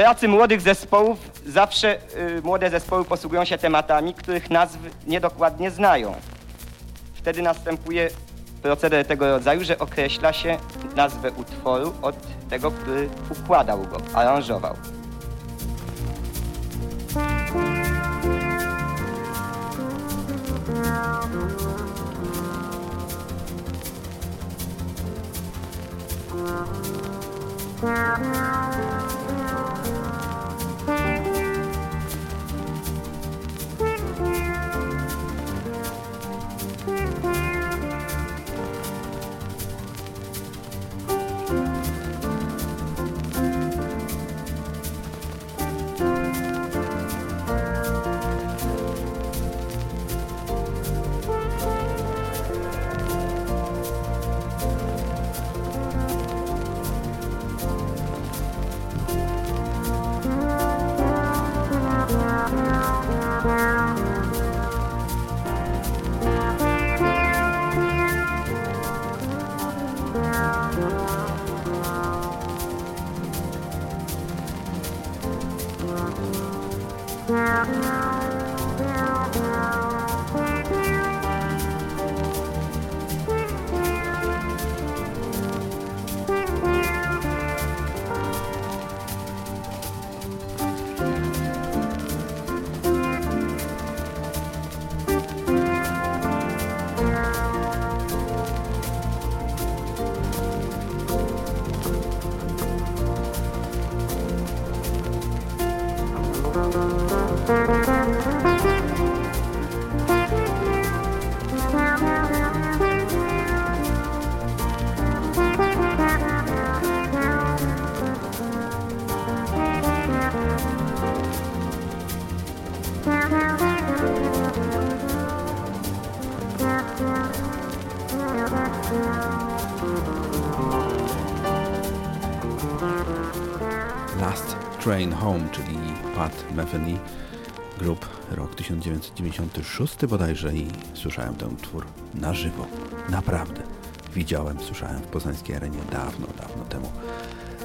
pracy młodych zespołów zawsze y, młode zespoły posługują się tematami, których nazw niedokładnie znają. Wtedy następuje proceder tego rodzaju, że określa się nazwę utworu od tego, który układał go, aranżował. Last Home, czyli Pat Metheny, grup rok 1996 bodajże i słyszałem ten utwór na żywo. Naprawdę. Widziałem, słyszałem w poznańskiej arenie dawno, dawno temu.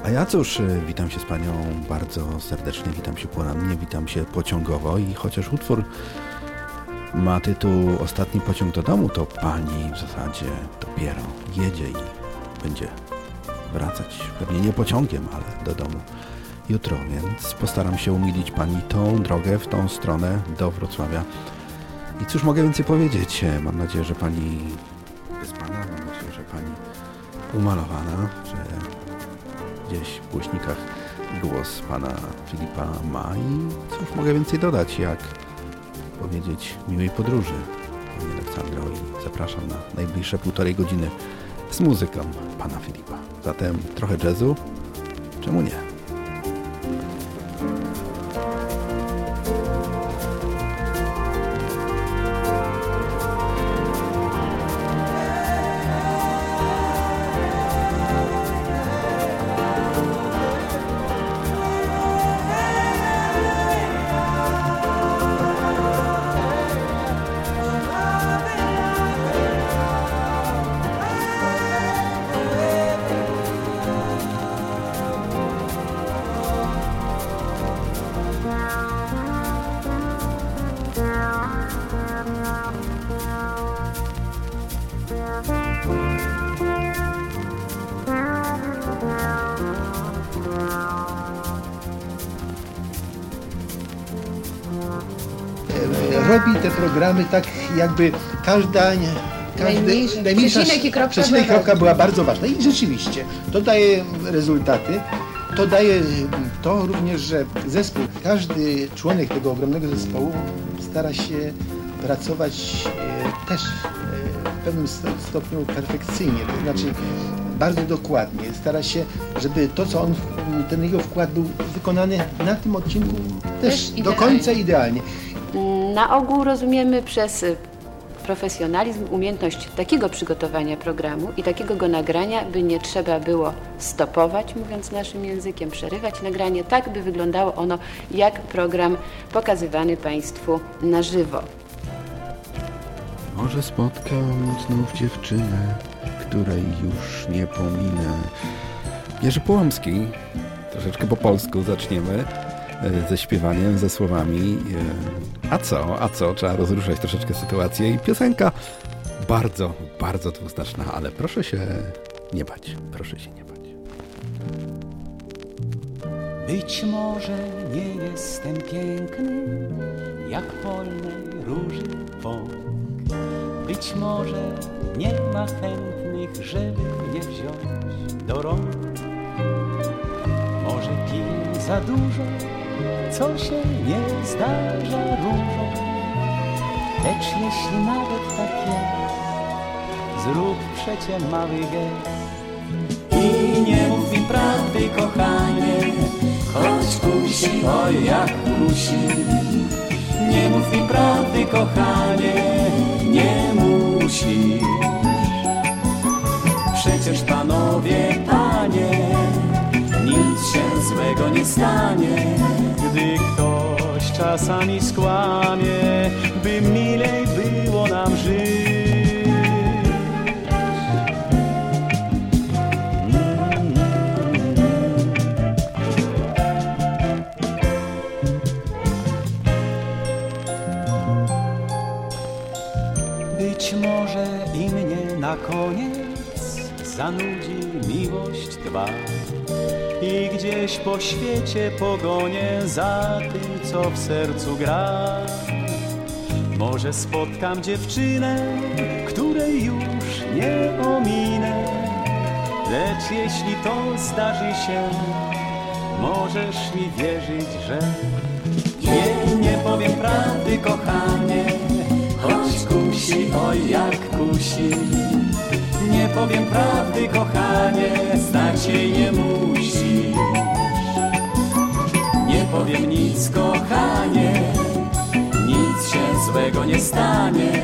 A ja cóż, y, witam się z Panią bardzo serdecznie, witam się porannie, witam się pociągowo i chociaż utwór ma tytuł Ostatni pociąg do domu, to Pani w zasadzie dopiero jedzie i będzie wracać pewnie nie pociągiem, ale do domu jutro, więc postaram się umilić Pani tą drogę w tą stronę do Wrocławia. I cóż mogę więcej powiedzieć? Mam nadzieję, że Pani wyspana, mam nadzieję, że Pani umalowana, że gdzieś w głośnikach głos Pana Filipa ma i cóż mogę więcej dodać, jak powiedzieć miłej podróży Pani Aleksandro i zapraszam na najbliższe półtorej godziny z muzyką Pana Filipa. Zatem trochę jazzu, czemu nie? Te programy tak jakby każda każdy, Najmniejszy- przecinek i kropka przecinek i kropka była bardzo ważna i rzeczywiście to daje rezultaty. To daje to również, że zespół, każdy członek tego ogromnego zespołu stara się pracować e, też e, w pewnym sto- stopniu perfekcyjnie, to znaczy bardzo dokładnie. Stara się, żeby to, co on, ten jego wkład był wykonany na tym odcinku też, Też do końca idealnie. Na ogół rozumiemy przez y, profesjonalizm umiejętność takiego przygotowania programu i takiego go nagrania, by nie trzeba było stopować, mówiąc naszym językiem, przerywać nagranie, tak by wyglądało ono jak program pokazywany Państwu na żywo. Może spotkam znów dziewczynę, której już nie pominę. Jerzy Połamski Troszeczkę po polsku zaczniemy ze śpiewaniem, ze słowami. E, a co, a co? Trzeba rozruszać troszeczkę sytuację i piosenka bardzo, bardzo dwuznaczna, ale proszę się nie bać, proszę się nie bać. Być może nie jestem piękny, jak polnej róży pąk. Być może nie ma chętnych, żeby mnie wziąć do rąk. Może piję za dużo, co się nie zdarza różą. Lecz jeśli nawet tak jest, zrób przecie mały gest. I nie mów mi prawdy, kochanie, choć kusi, oj jak kusi. Nie mów mi prawdy, kochanie, nie musi. Przecież panowie, panie, się złego nie stanie, gdy ktoś czasami skłamie, by milej było nam żyć. Być może i mnie na koniec zanudzi miłość dwa i gdzieś po świecie pogonię za tym, co w sercu gra. Może spotkam dziewczynę, której już nie ominę, lecz jeśli to zdarzy się, możesz mi wierzyć, że nie, nie powiem prawdy, kochanie, choć kusi, oj jak kusi. Nie powiem prawdy, kochanie, znać jej nie musi. Nie powiem nic, kochanie, nic się złego nie stanie.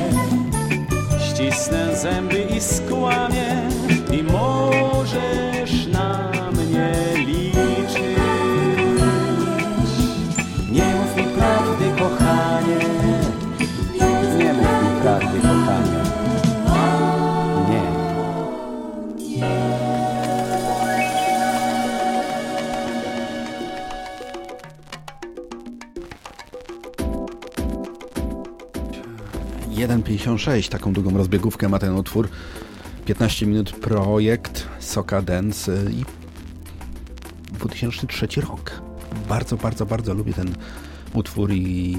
Ścisnę zęby i skłamię i możesz na 56, taką długą rozbiegówkę ma ten utwór. 15 minut projekt Soka Dance y, i 2003 rok. Bardzo, bardzo, bardzo lubię ten utwór i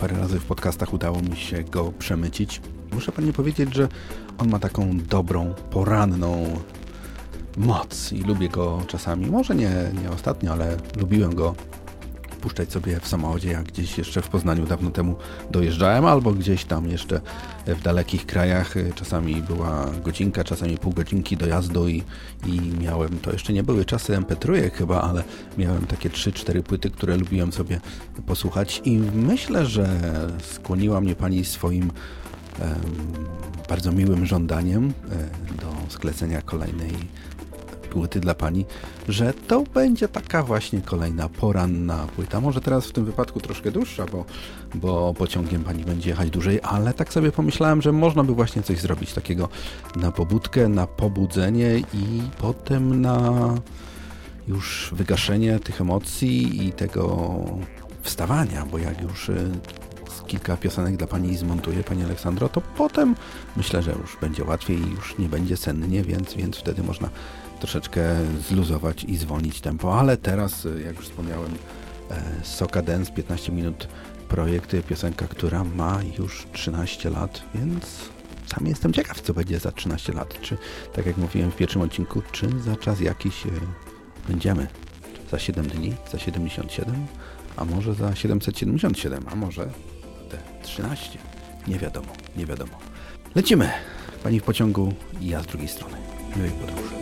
parę razy w podcastach udało mi się go przemycić. Muszę pani powiedzieć, że on ma taką dobrą, poranną moc i lubię go czasami. Może nie, nie ostatnio, ale lubiłem go puszczać sobie w samochodzie, jak gdzieś jeszcze w Poznaniu dawno temu dojeżdżałem, albo gdzieś tam jeszcze w dalekich krajach. Czasami była godzinka, czasami pół godzinki dojazdu i, i miałem, to jeszcze nie były czasy MP3 chyba, ale miałem takie 3-4 płyty, które lubiłem sobie posłuchać i myślę, że skłoniła mnie Pani swoim bardzo miłym żądaniem e, do sklecenia kolejnej płyty dla Pani, że to będzie taka właśnie kolejna poranna płyta. Może teraz w tym wypadku troszkę dłuższa, bo, bo pociągiem Pani będzie jechać dłużej, ale tak sobie pomyślałem, że można by właśnie coś zrobić takiego na pobudkę, na pobudzenie i potem na już wygaszenie tych emocji i tego wstawania, bo jak już y, kilka piosenek dla Pani zmontuję, Pani Aleksandro, to potem myślę, że już będzie łatwiej i już nie będzie sennie, więc, więc wtedy można troszeczkę zluzować i zwolnić tempo, ale teraz, y, jak już wspomniałem, e, Soka Dance 15 minut projekt, piosenka, która ma już 13 lat, więc sam jestem ciekaw, co będzie za 13 lat. Czy, tak jak mówiłem w pierwszym odcinku, czy za czas jakiś e, będziemy? Za 7 dni? Za 77? A może za 777? A może te 13? Nie wiadomo, nie wiadomo. Lecimy! Pani w pociągu i ja z drugiej strony. Miłej podróży.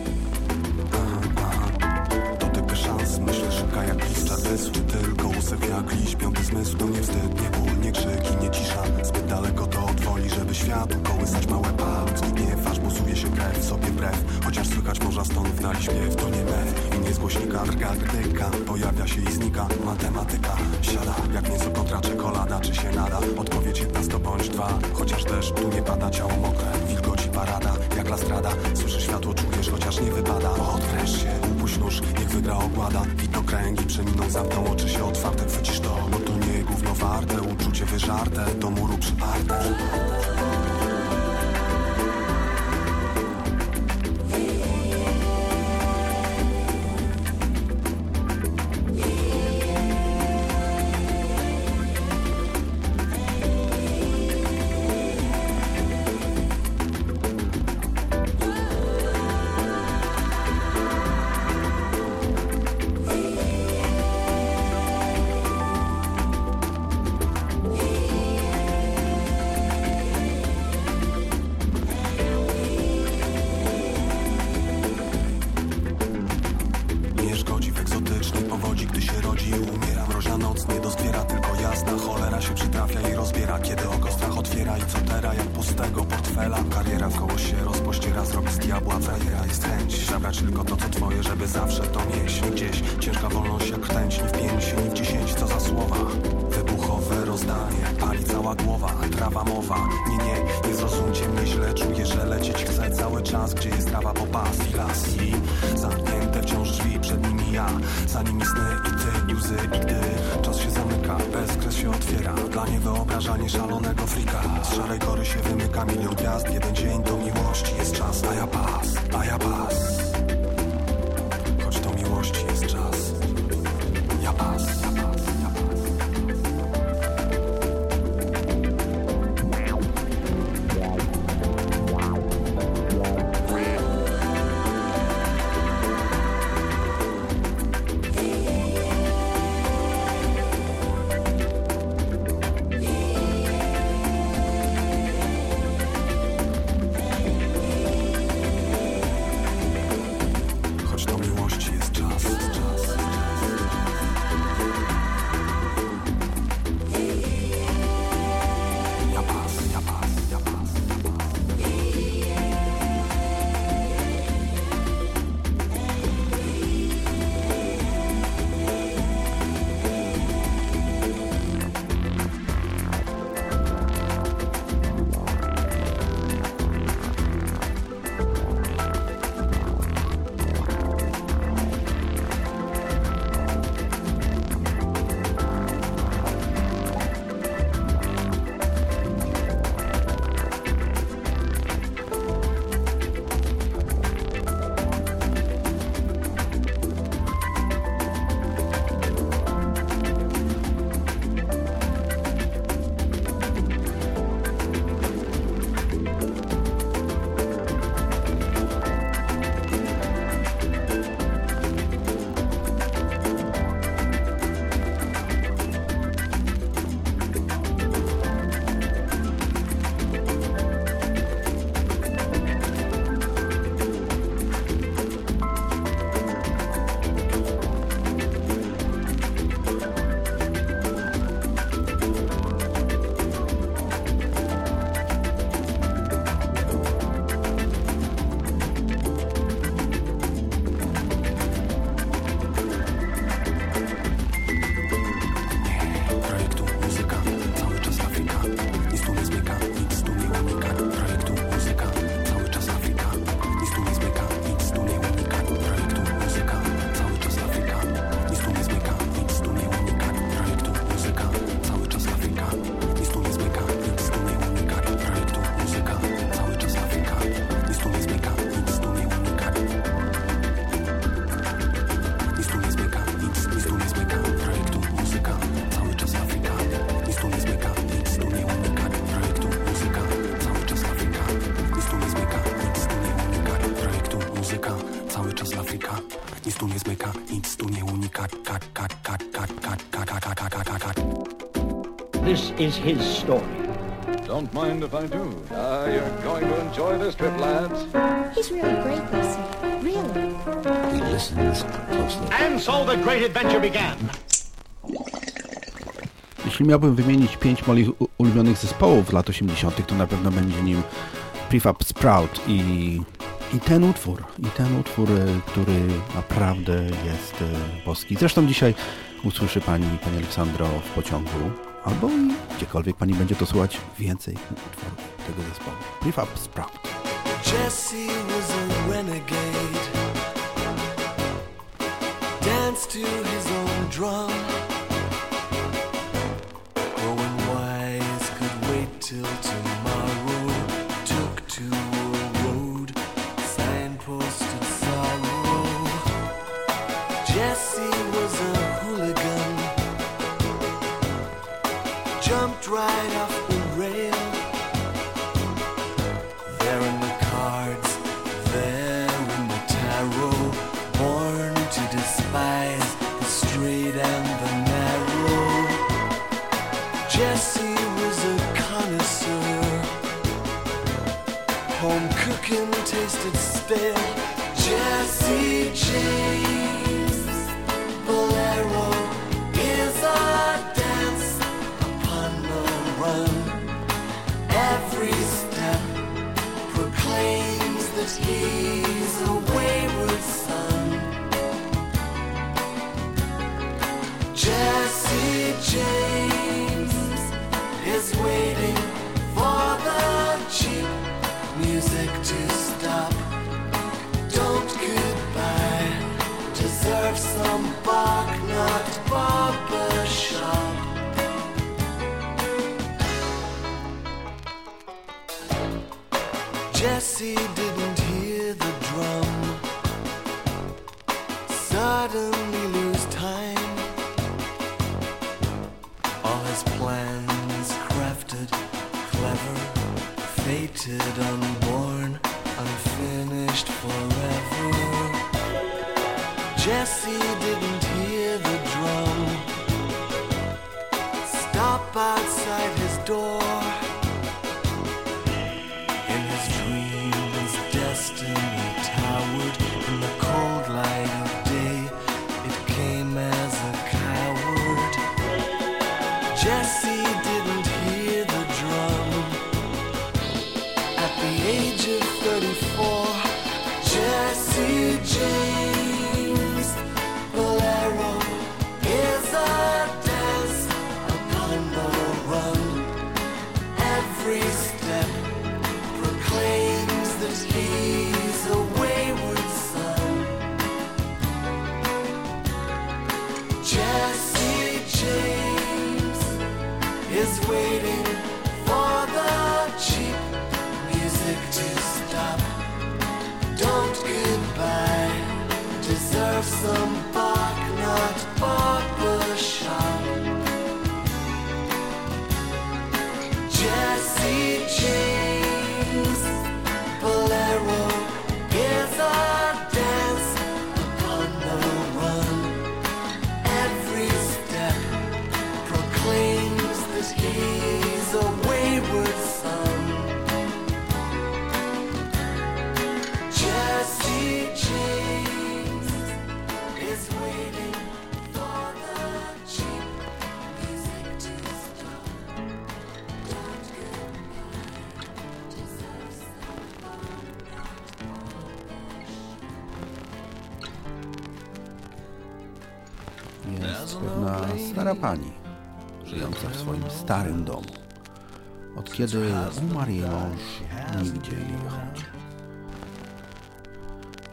pomysły Tylko łusek jak liść, piąty zmysł To nie wstyd, nie ból, nie krzyki, nie cisza. Zbyt daleko to od woli, żeby światu kołysać małe palce. Nie twarz, bosuje się krew, sobie brew. Chociaż słychać można stonów na śpiew To nie mew i nie z głośnika Arkadyka pojawia się i znika. Matematyka siada, jak nieco kontra czekolada Czy się nada? Odpowiedź jedna, sto bądź dwa. Chociaż też tu nie pada ciało mokre Wilgoci parada, jak lastrada. Słyszysz światło, czujesz, chociaż nie wypada ogłada Witokręgi przeminą, zamkną oczy się otwarte Chwycisz to, bo to nie gówno warte Uczucie wyżarte, do muru przyparte. is his story. Don't mind if I do. Ah, uh, you're going to enjoy this trip, lads. He's really great, Lucy. Really. He listens closely. And so the great adventure began. Jeśli miałbym wymienić pięć moich ulubionych zespołów lat 80., to na pewno będzie nim Prefab Sprout i, i ten utwór, i ten utwór, e, który naprawdę jest e, boski. Zresztą dzisiaj usłyszy pani, pani Aleksandro w pociągu albo i gdziekolwiek Pani będzie to słuchać więcej utworów tego zespołu. Prefab Sprout. Jesse was a renegade to his own drum unborn, unfinished forever. Kiedy umarł jej mąż, nigdzie nie chodzi.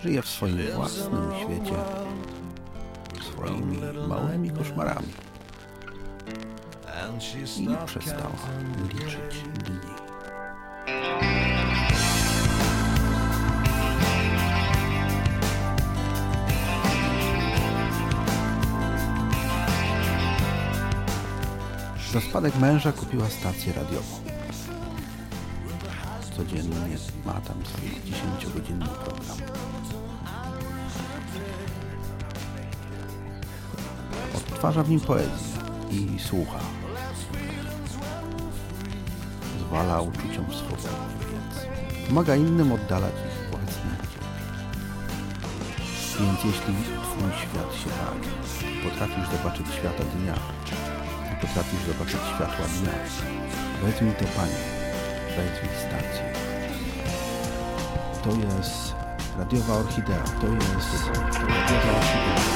Żyje w swoim własnym świecie, swoimi małymi koszmarami. I nie przestała liczyć dni. Za spadek męża kupiła stację radiową codziennie ma tam swój 10-godzinny program. Odtwarza w nim poezję i słucha. Zwala uczuciom swobody. Pomaga innym oddalać ich własne Więc jeśli twój świat się pali, potrafisz zobaczyć świata dnia, potrafisz zobaczyć światła dnia, Weź mi to Panie, szwedzkich stacji. To jest radiowa orchidea, to jest radiowa orchidea.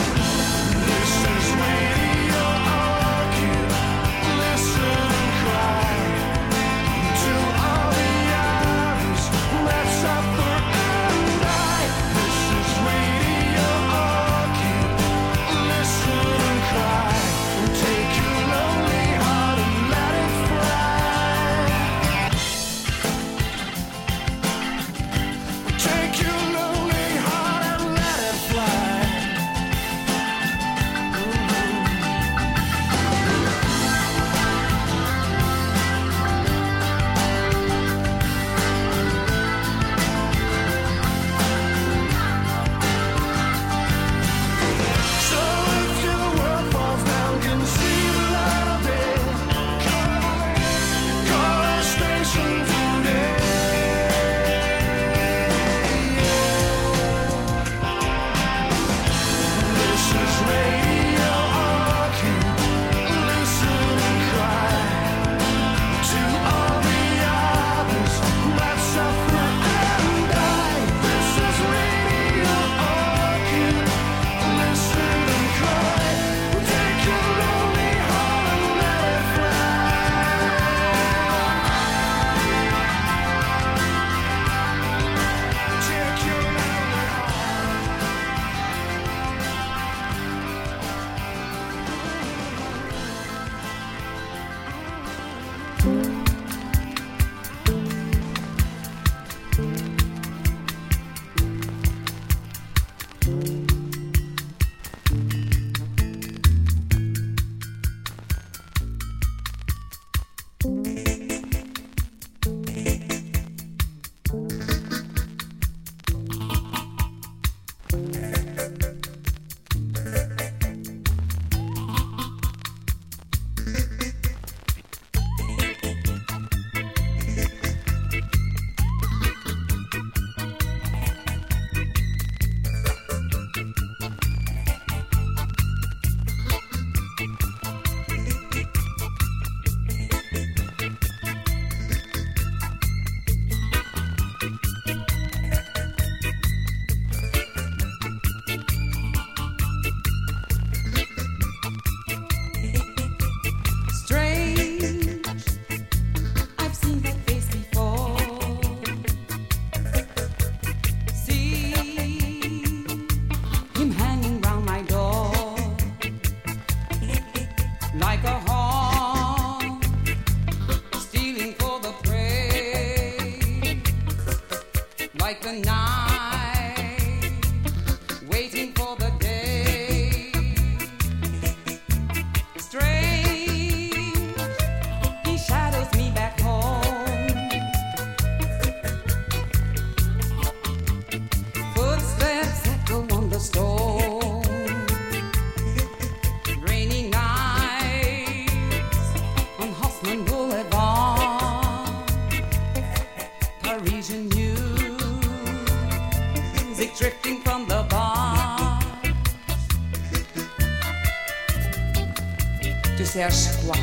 tu cherches quoi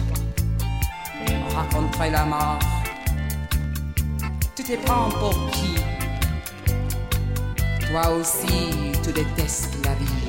On la mort. Tu te prends pour qui? Toi aussi, tu détestes la vie.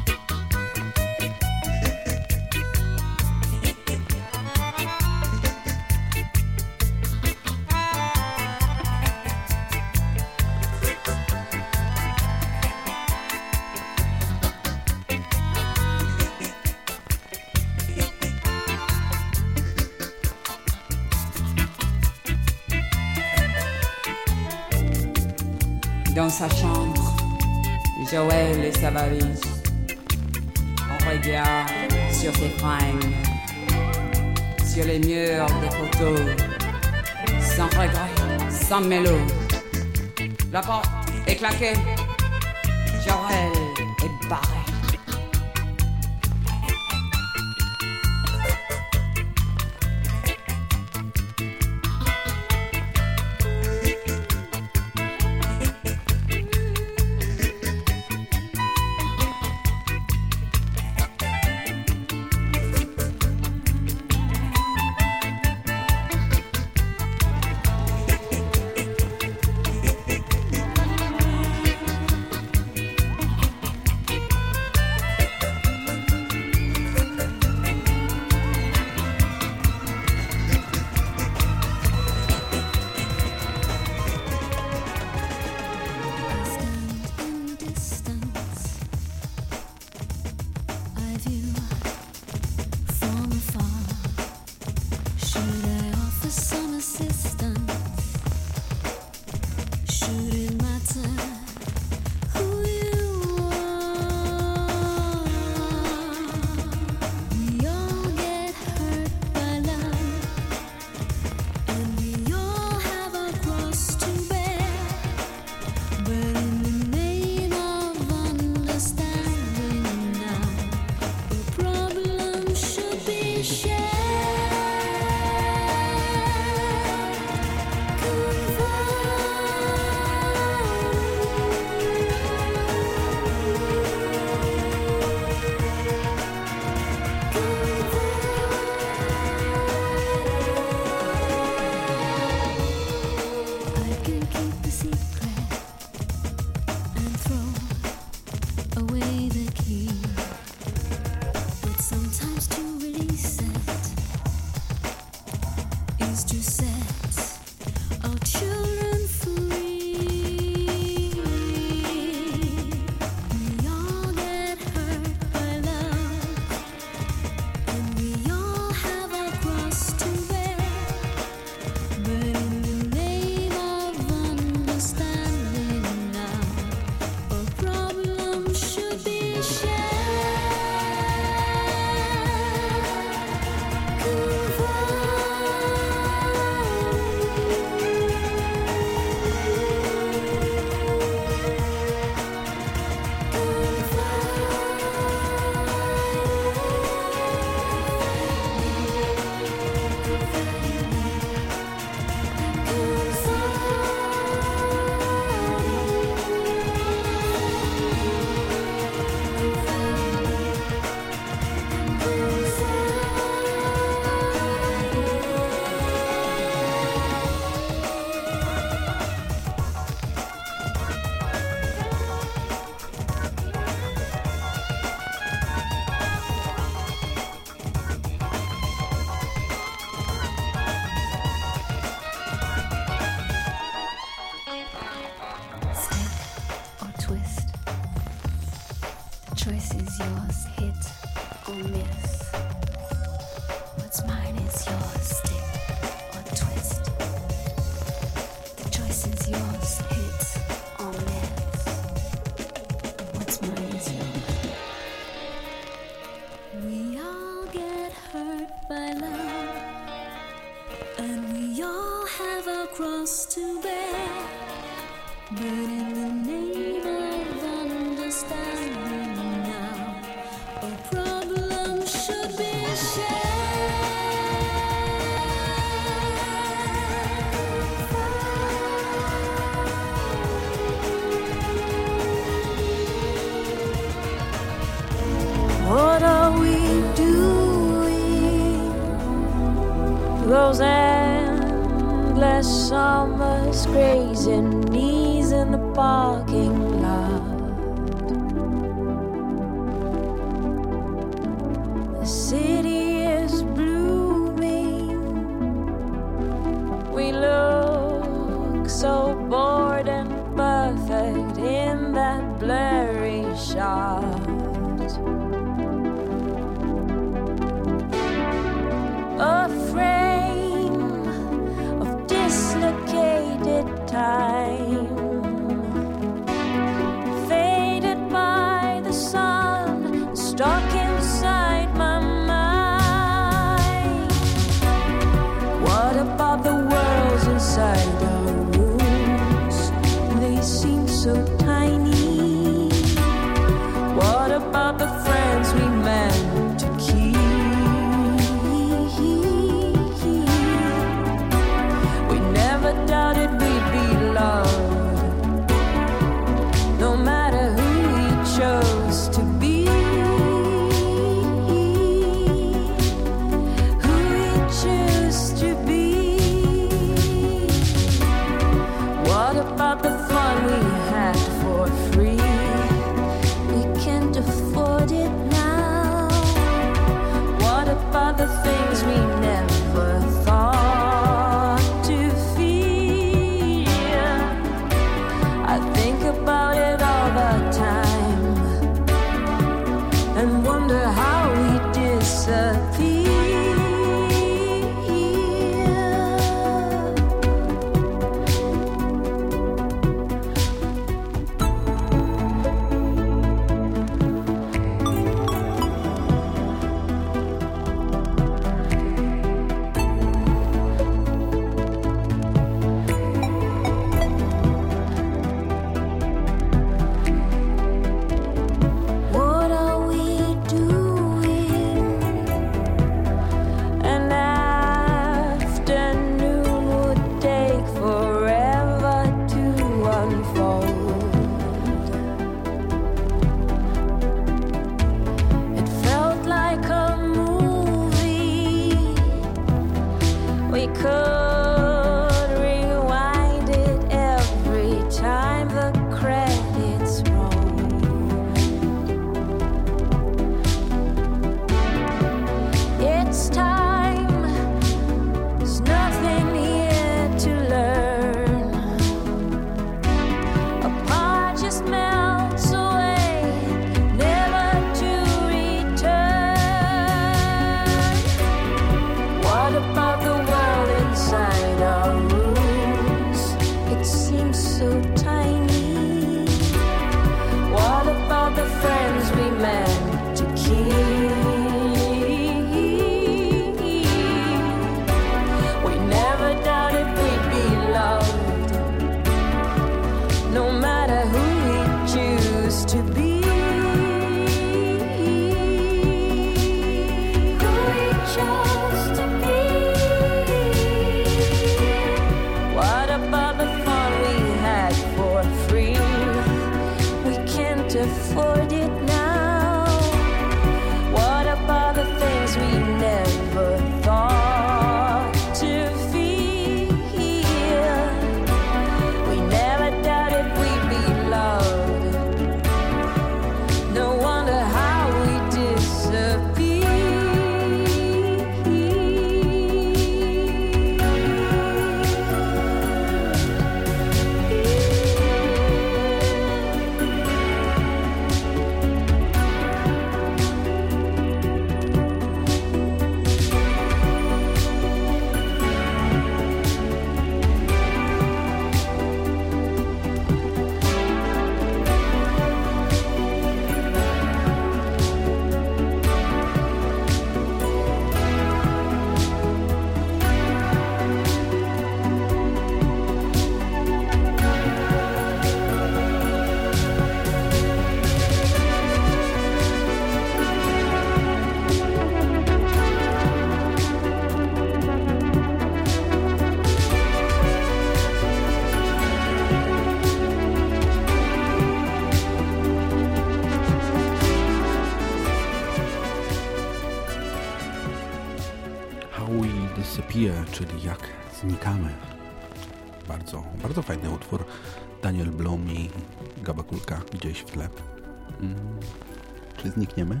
znikniemy?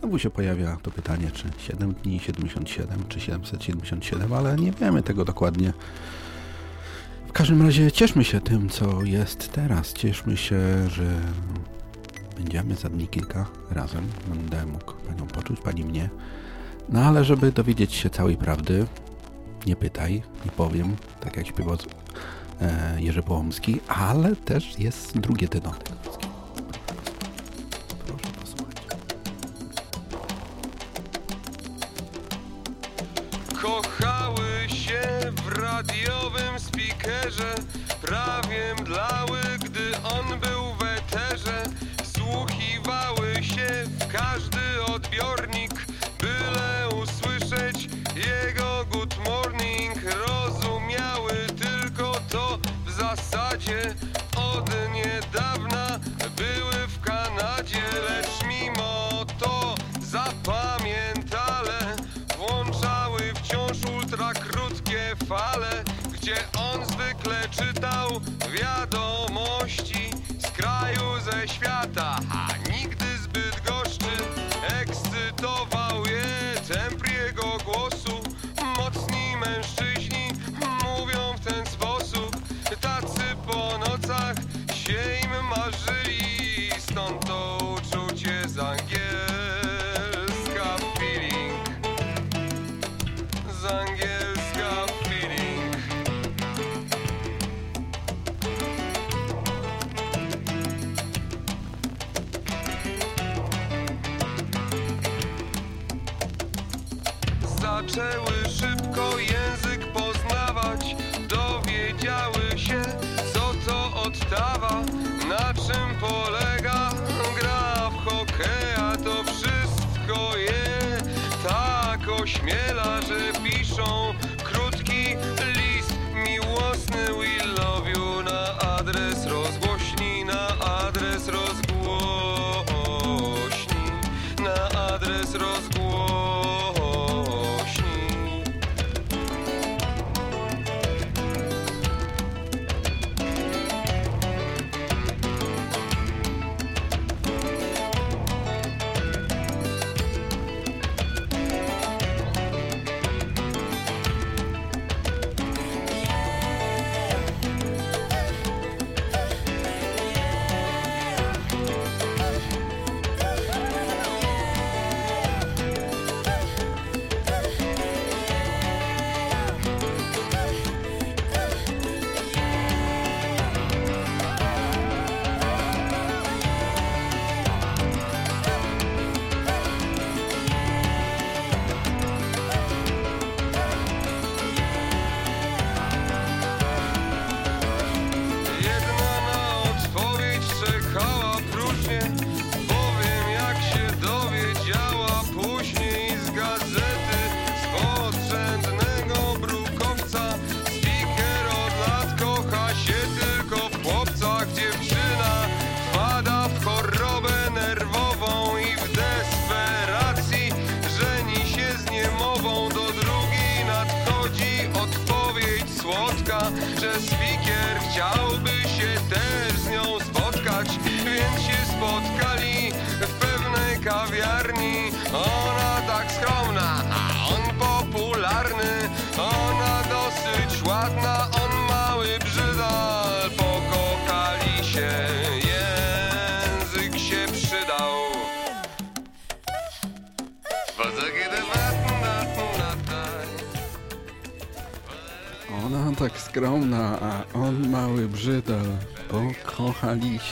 Znowu się pojawia to pytanie, czy 7 dni 77, czy 777, ale nie wiemy tego dokładnie. W każdym razie cieszmy się tym, co jest teraz. Cieszmy się, że będziemy za dni kilka razem. Będę mógł Panią poczuć, Pani mnie. No ale żeby dowiedzieć się całej prawdy, nie pytaj, nie powiem, tak jak śpiewał e, Jerzy Połomski, ale też jest drugie tygodnie. Kerze.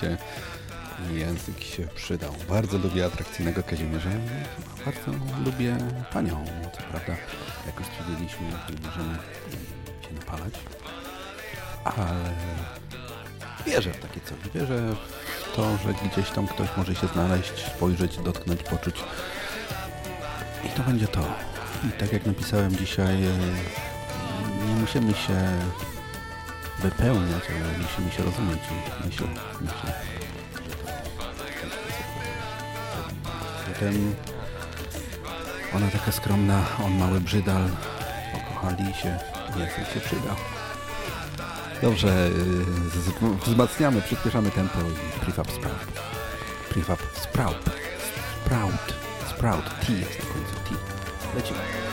się język się przydał. Bardzo lubię atrakcyjnego Kazimierza. Bardzo lubię panią, co prawda. Jak już stwierdziliśmy, nie możemy się napalać. Ale wierzę w takie coś. Wierzę w to, że gdzieś tam ktoś może się znaleźć, spojrzeć, dotknąć, poczuć. I to będzie to. I tak jak napisałem dzisiaj, nie musimy się wypełniać, ale musimy się rozumieć i myśl, myśl. Potem ona taka skromna, on mały brzydal, pokochali się, jak się przyda. Dobrze, y, wzmacniamy, przyspieszamy tempo i prefab sprout. Prefab sprout. Sprout. Sprout. T jest na końcu. T. Lecimy.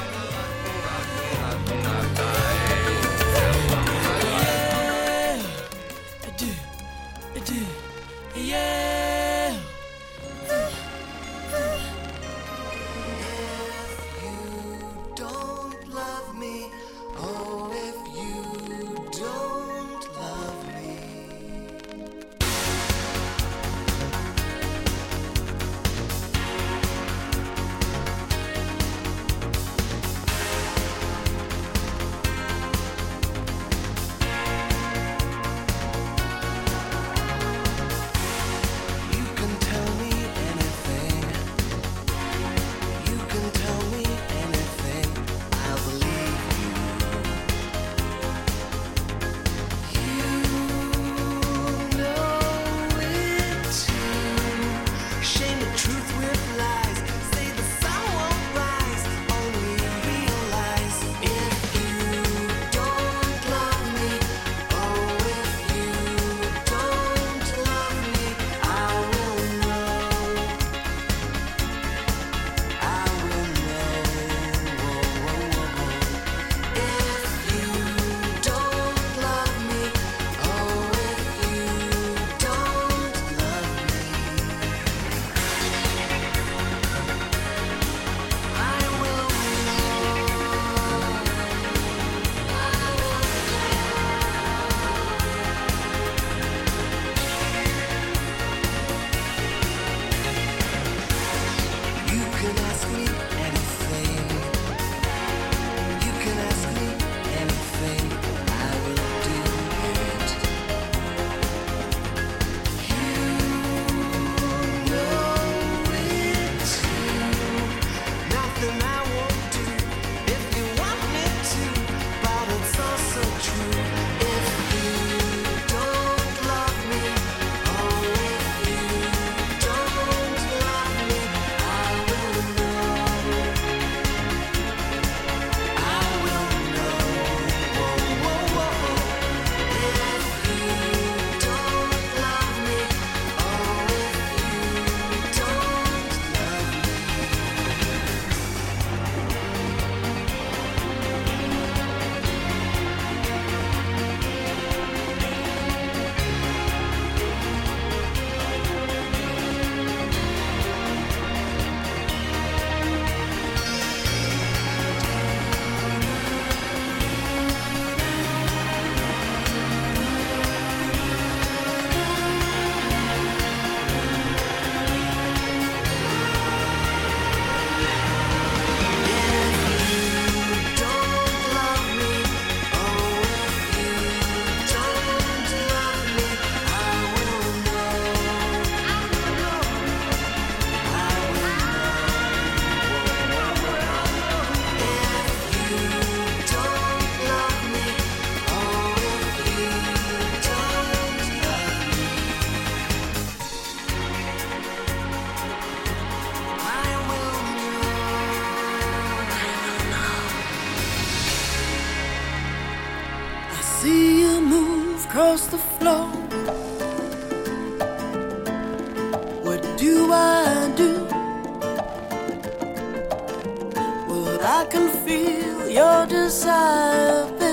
across the floor. What do I do? Well, I can feel your desire.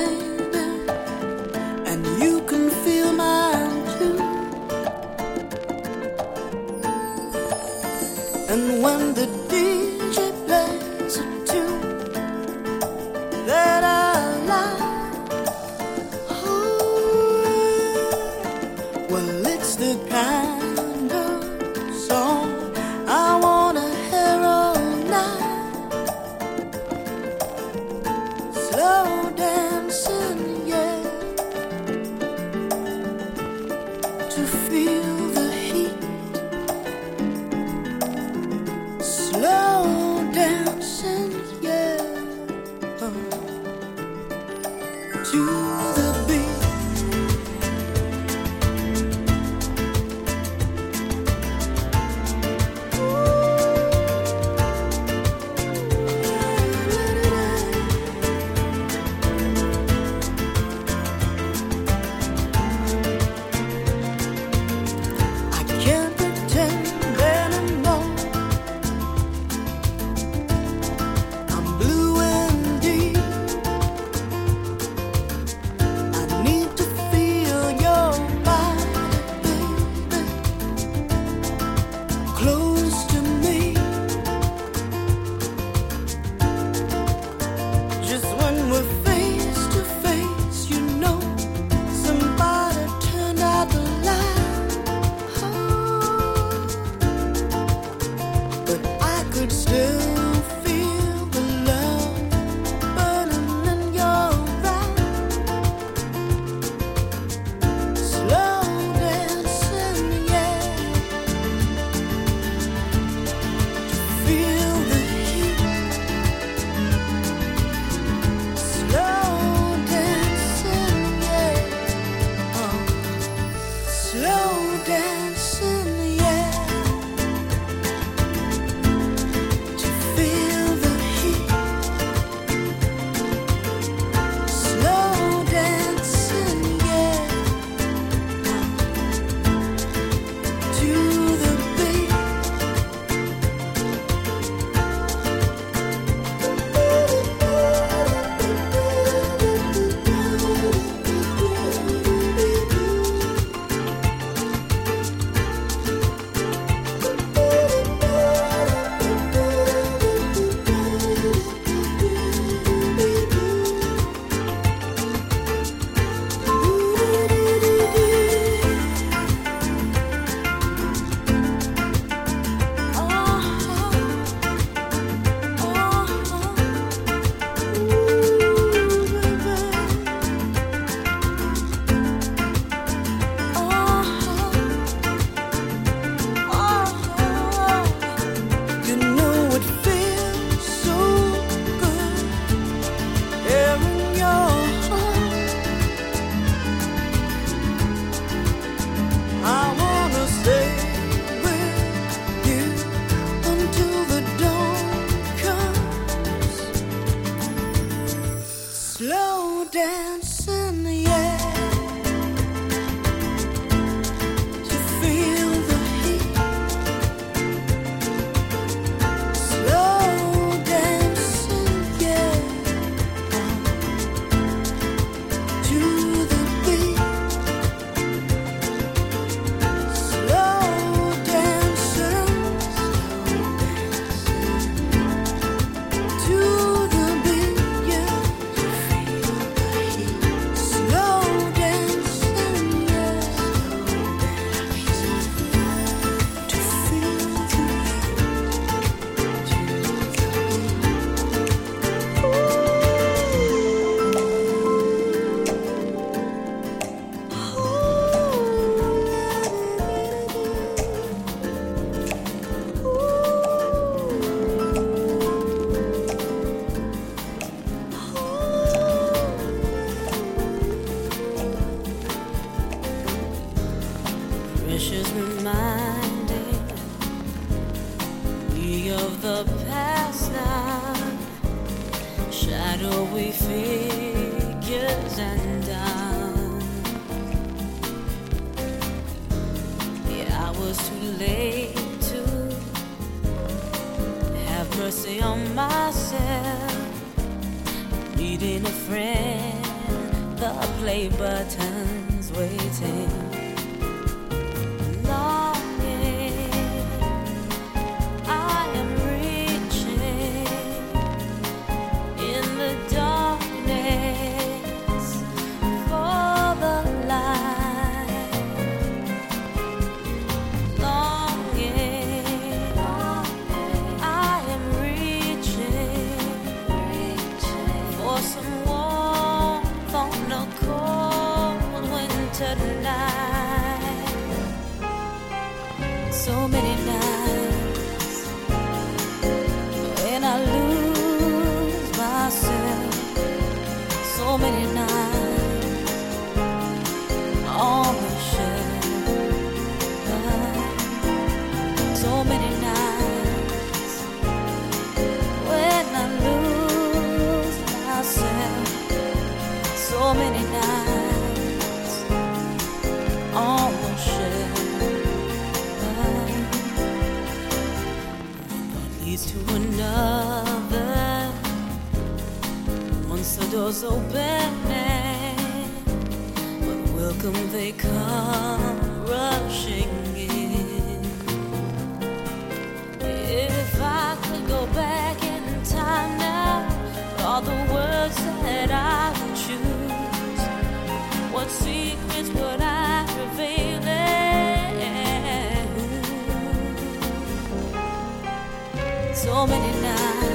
So many nights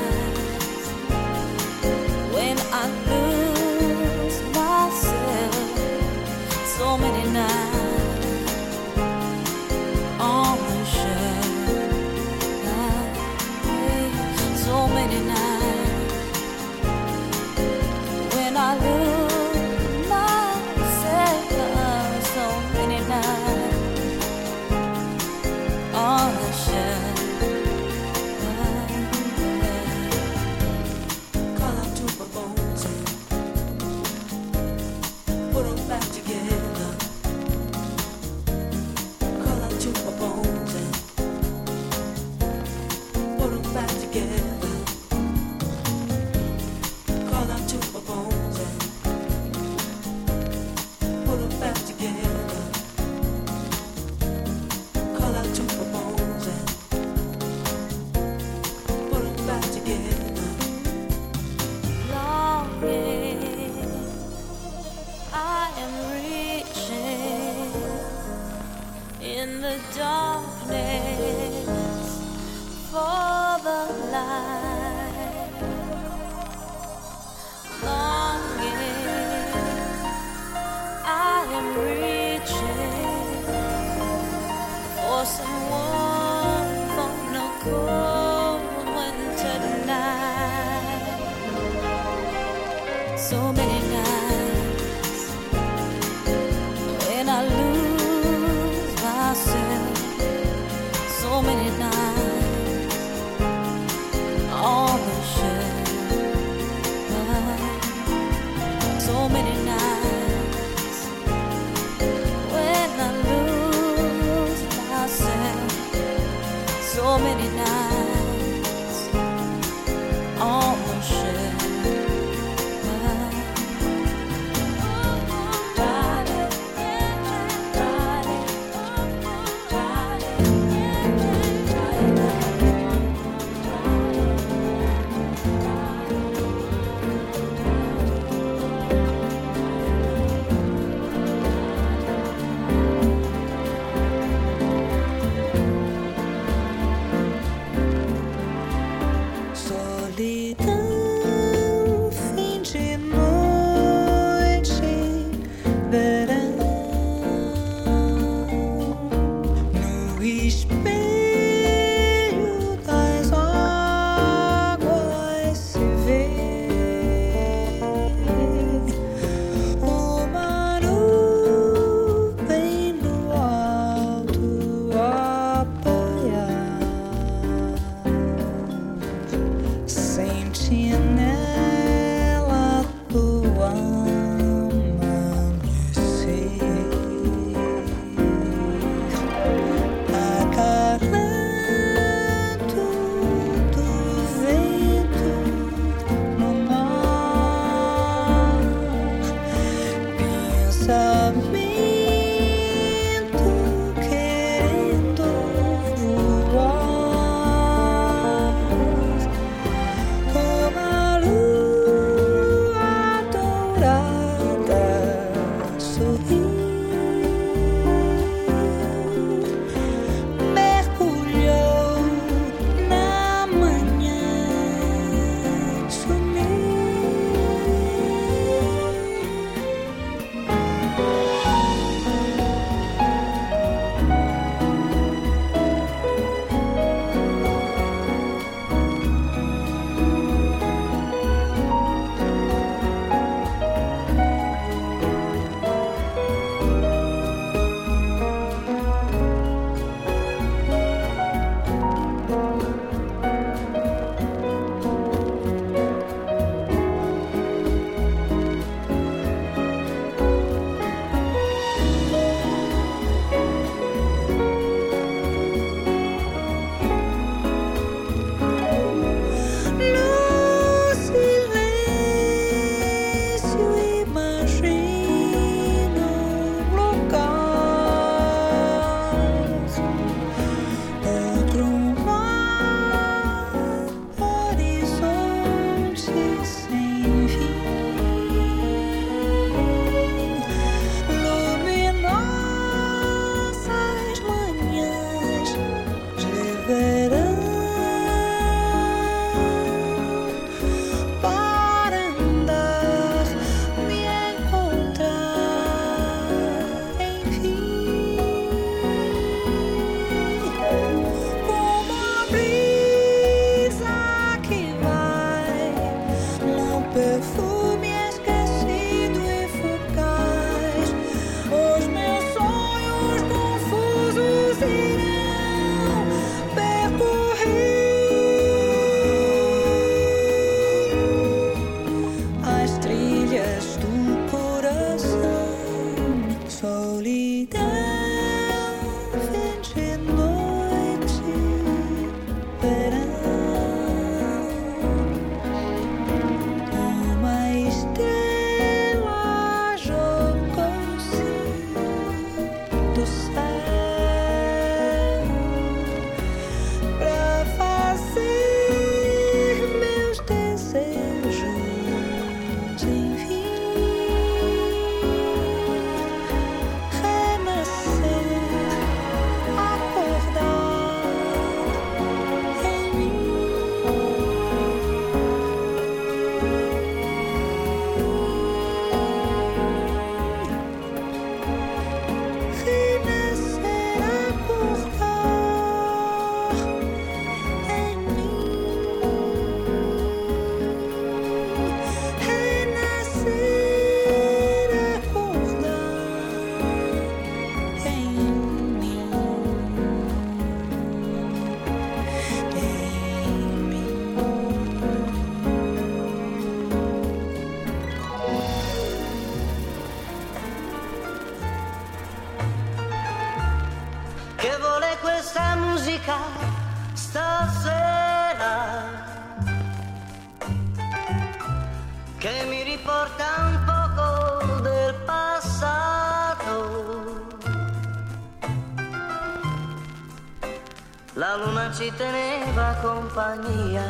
compagnia.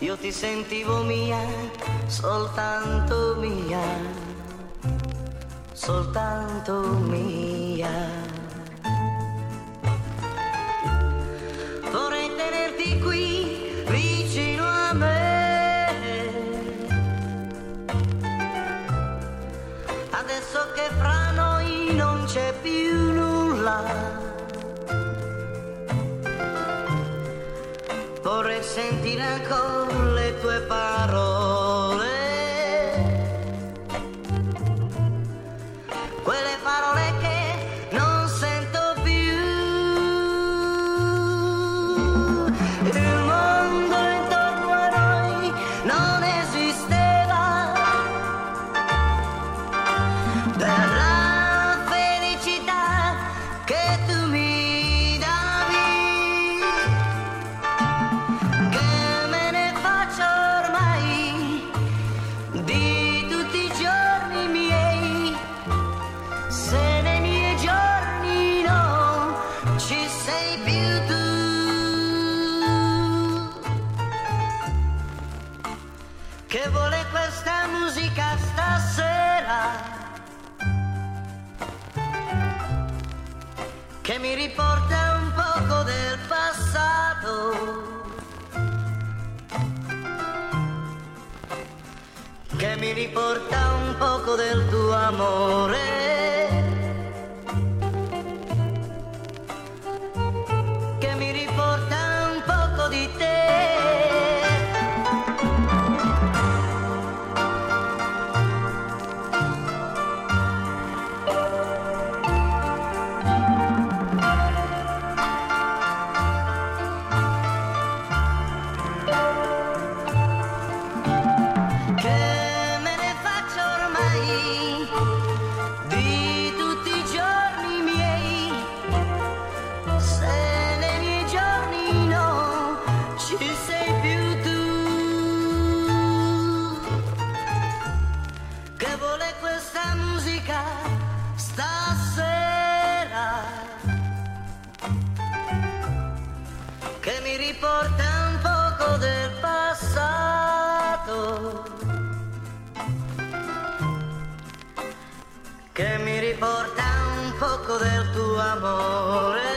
Io ti sentivo mia, soltanto mia, soltanto mia. cold, les fue para che mi riporta un poco del tuo amore,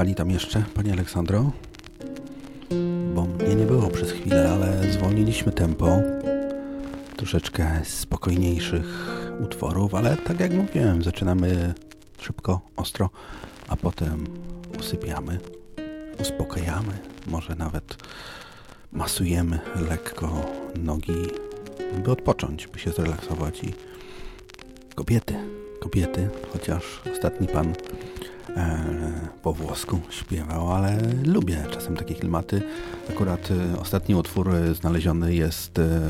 Pani tam jeszcze, pani Aleksandro? Bo mnie nie było przez chwilę, ale zwolniliśmy tempo. Troszeczkę spokojniejszych utworów, ale tak jak mówiłem, zaczynamy szybko, ostro, a potem usypiamy, uspokajamy, może nawet masujemy lekko nogi, by odpocząć, by się zrelaksować i kobiety, kobiety, chociaż ostatni pan po włosku śpiewał, ale lubię czasem takie klimaty. Akurat e, ostatni utwór e, znaleziony jest e,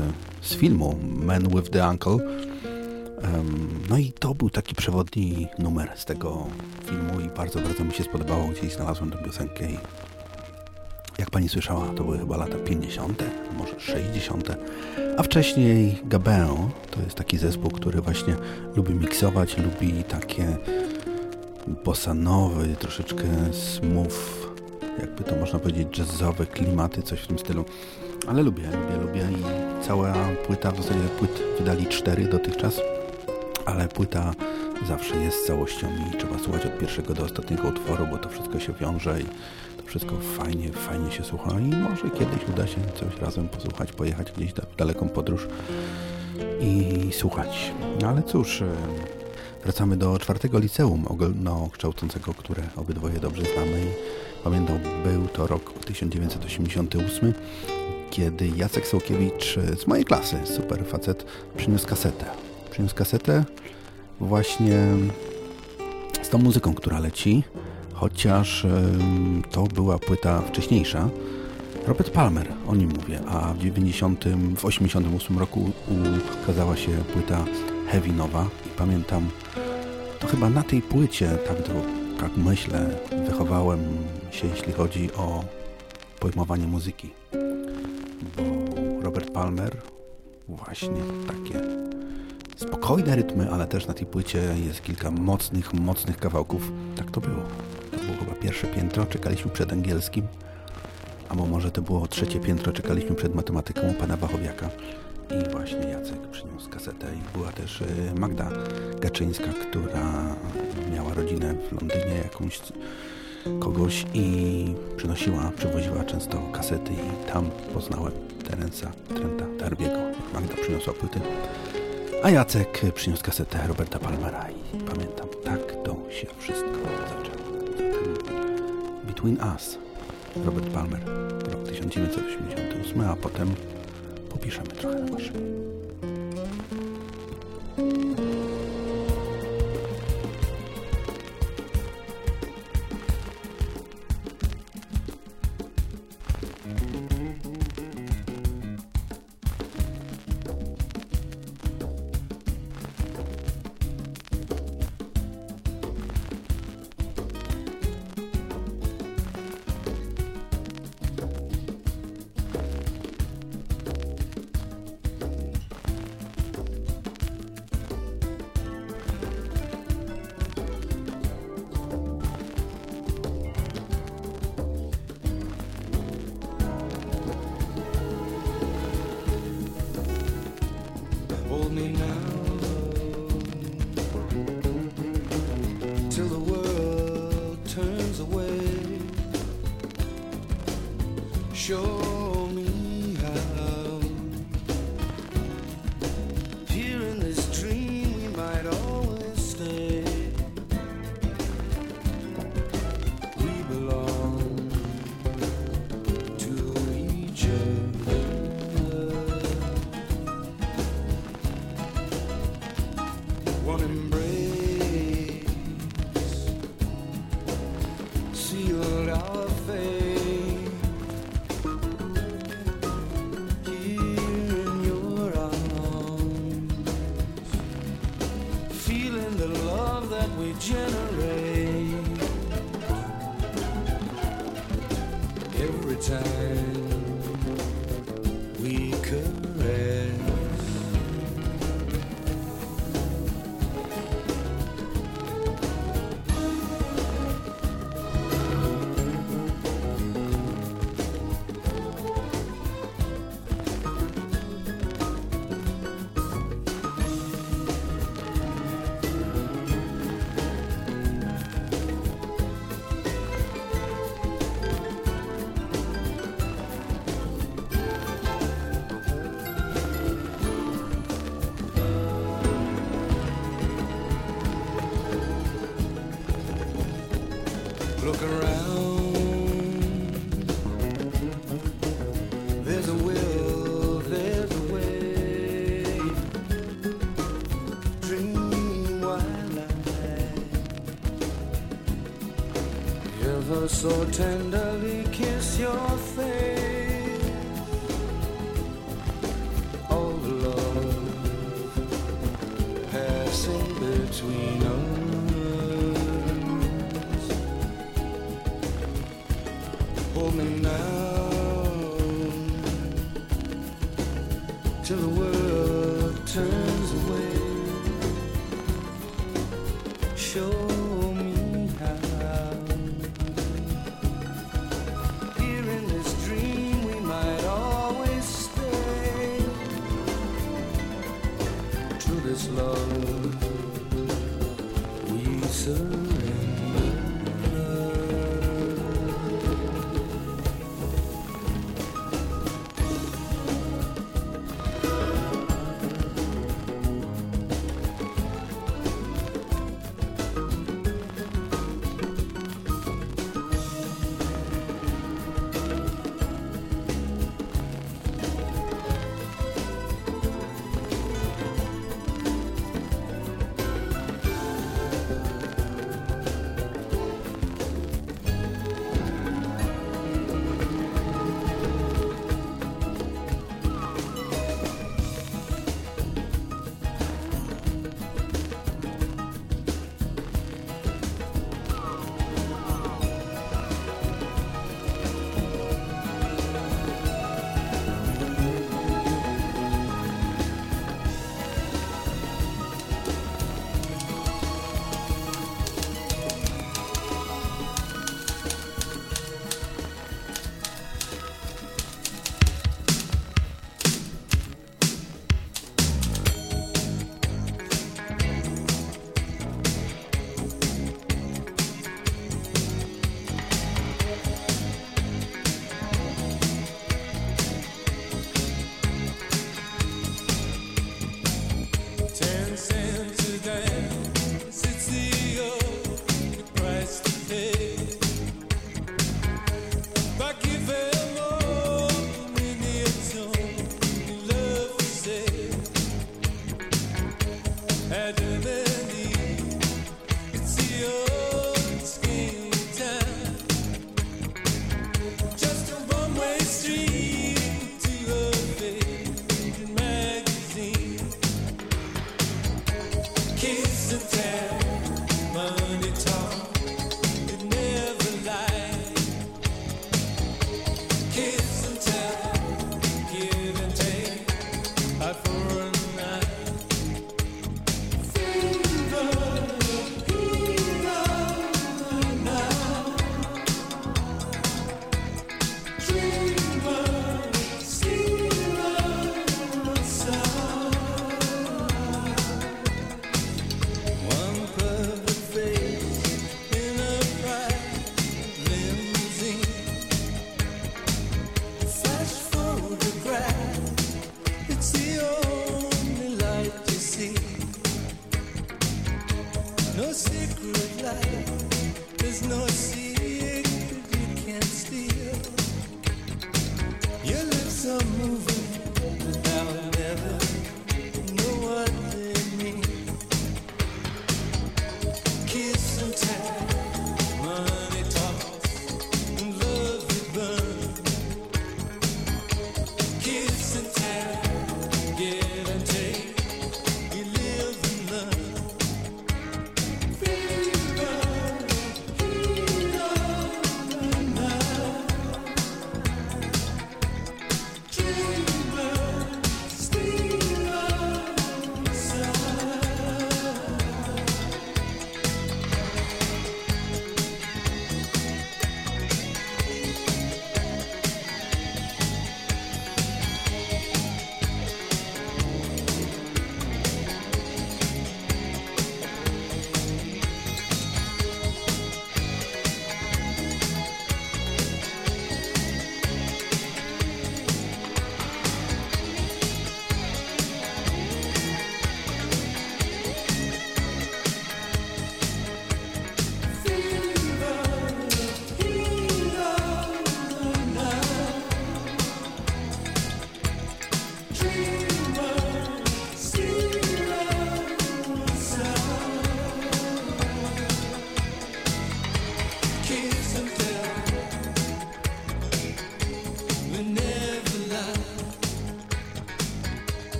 z filmu Man with the Uncle. No i to był taki przewodni numer z tego filmu i bardzo, bardzo mi się spodobało. Gdzieś znalazłem tę piosenkę i jak pani słyszała, to były chyba lata 50., może 60., a wcześniej Gabin to jest taki zespół, który właśnie lubi miksować, lubi takie bossanowy, troszeczkę smooth, jakby to można powiedzieć, jazzowe klimaty, coś w tym stylu. Ale lubię, lubię, lubię i cała płyta, w zasadzie płyt wydali cztery dotychczas, ale płyta zawsze jest całością i trzeba słuchać od pierwszego do ostatniego utworu, bo to wszystko się wiąże i to wszystko fajnie, fajnie się słucha i może kiedyś uda się coś razem posłuchać, pojechać gdzieś w daleką podróż i słuchać. No ale cóż, wracamy do czwartego liceum ogólnokształcącego, które obydwoje dobrze znamy pamiętam, był to rok 1988, kiedy Jacek Sołkiewicz z mojej klasy, super facet, przyniósł kasetę. Przyniósł kasetę właśnie z tą muzyką, która leci. chociaż to była płyta wcześniejsza. Robert Palmer, o nim mówię, a w 90, w 88 roku ukazała się płyta Heavy Nova i pamiętam, to chyba na tej płycie, tak, to, tak myślę, wychowałem się, jeśli chodzi o pojmowanie muzyki. Bo Robert Palmer właśnie takie spokojne rytmy, ale też na tej płycie jest kilka mocnych, mocnych kawałków. Tak to było. To było chyba pierwsze piętro, czekaliśmy przed angielskim, albo może to było trzecie piętro, czekaliśmy przed matematyką pana Wachowiaka. I właśnie Jacek przyniósł kasetę i była też e, Magda Gaczyńska, która miała rodzinę w Londynie, jakąś kogoś i przynosiła, przywoziła często kasety i tam poznałem Terensa Trenta Darbiego. Magda przyniosła płyty. A Jacek przyniósł kasetę Roberta Palmera i pamiętam, tak to się wszystko zaczęło. Between Us, Robert Palmer, rok 1988, a potem popiszemy trochę na waszym. Hold tenderly kiss your face.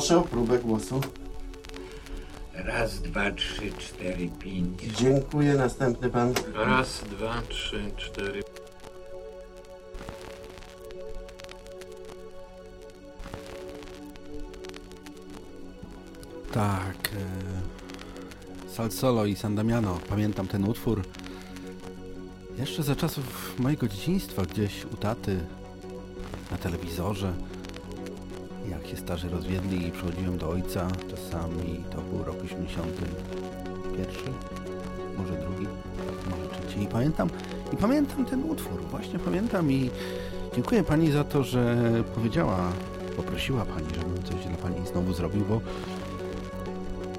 Proszę o próbę głosu. Raz, dwa, trzy, cztery, pięć. Dziękuję. Następny pan. Raz, dwa, trzy, cztery. Tak. E, Salsolo i San Damiano. Pamiętam ten utwór. Jeszcze za czasów mojego dzieciństwa, gdzieś u taty, na telewizorze. Się starzy rozwiedli i przychodziłem do ojca, czasami to był rok 81, może drugi, może trzeci. I pamiętam, i pamiętam ten utwór, właśnie pamiętam i dziękuję pani za to, że powiedziała, poprosiła pani, żebym coś dla pani znowu zrobił, bo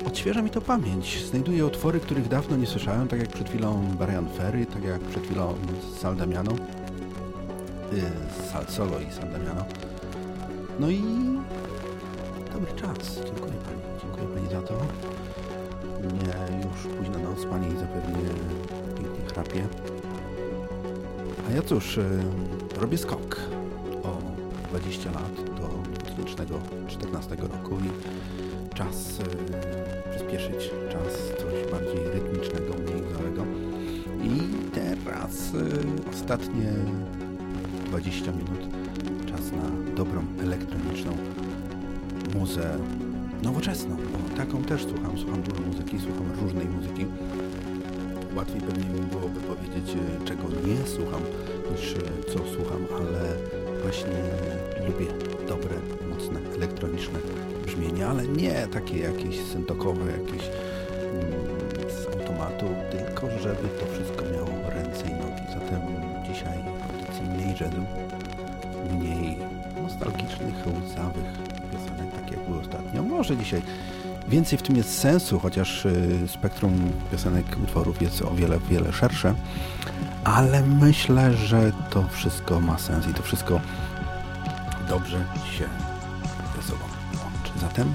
Odświeża mi to pamięć. Znajduję utwory, których dawno nie słyszałem, tak jak przed chwilą Brian Ferry, tak jak przed chwilą Sal Damiano, yy, Sal Solo i Sal Damiano. No i Dziękuję Pani. Dziękuję Pani za to. Nie, już późna noc Pani zapewne pięknie chrapie. A ja cóż, yy, robię skok o 20 lat do 2014 roku i czas yy, przyspieszyć, czas coś bardziej rytmicznego, mniej udałego. I teraz yy, ostatnie 20 minut czas na dobrą elektroniczną muzę nowoczesną, bo taką też słucham. Słucham dużo muzyki, słucham różnej muzyki. Łatwiej pewnie mi byłoby powiedzieć, yy, czego nie słucham, niż yy, co słucham, ale właśnie lubię dobre, mocne, elektroniczne brzmienie, ale nie takie jakieś syntokowe, jakieś mm, z automatu, tylko żeby to wszystko miało ręce i nogi. Zatem dzisiaj w audycji mniej jazzu, mniej nostalgicznych, łzawych ostatnio. Może dzisiaj więcej w tym jest sensu, chociaż y, spektrum piosenek, utworów jest o wiele, wiele szersze, ale myślę, że to wszystko ma sens i to wszystko dobrze się ze sobą łączy. Zatem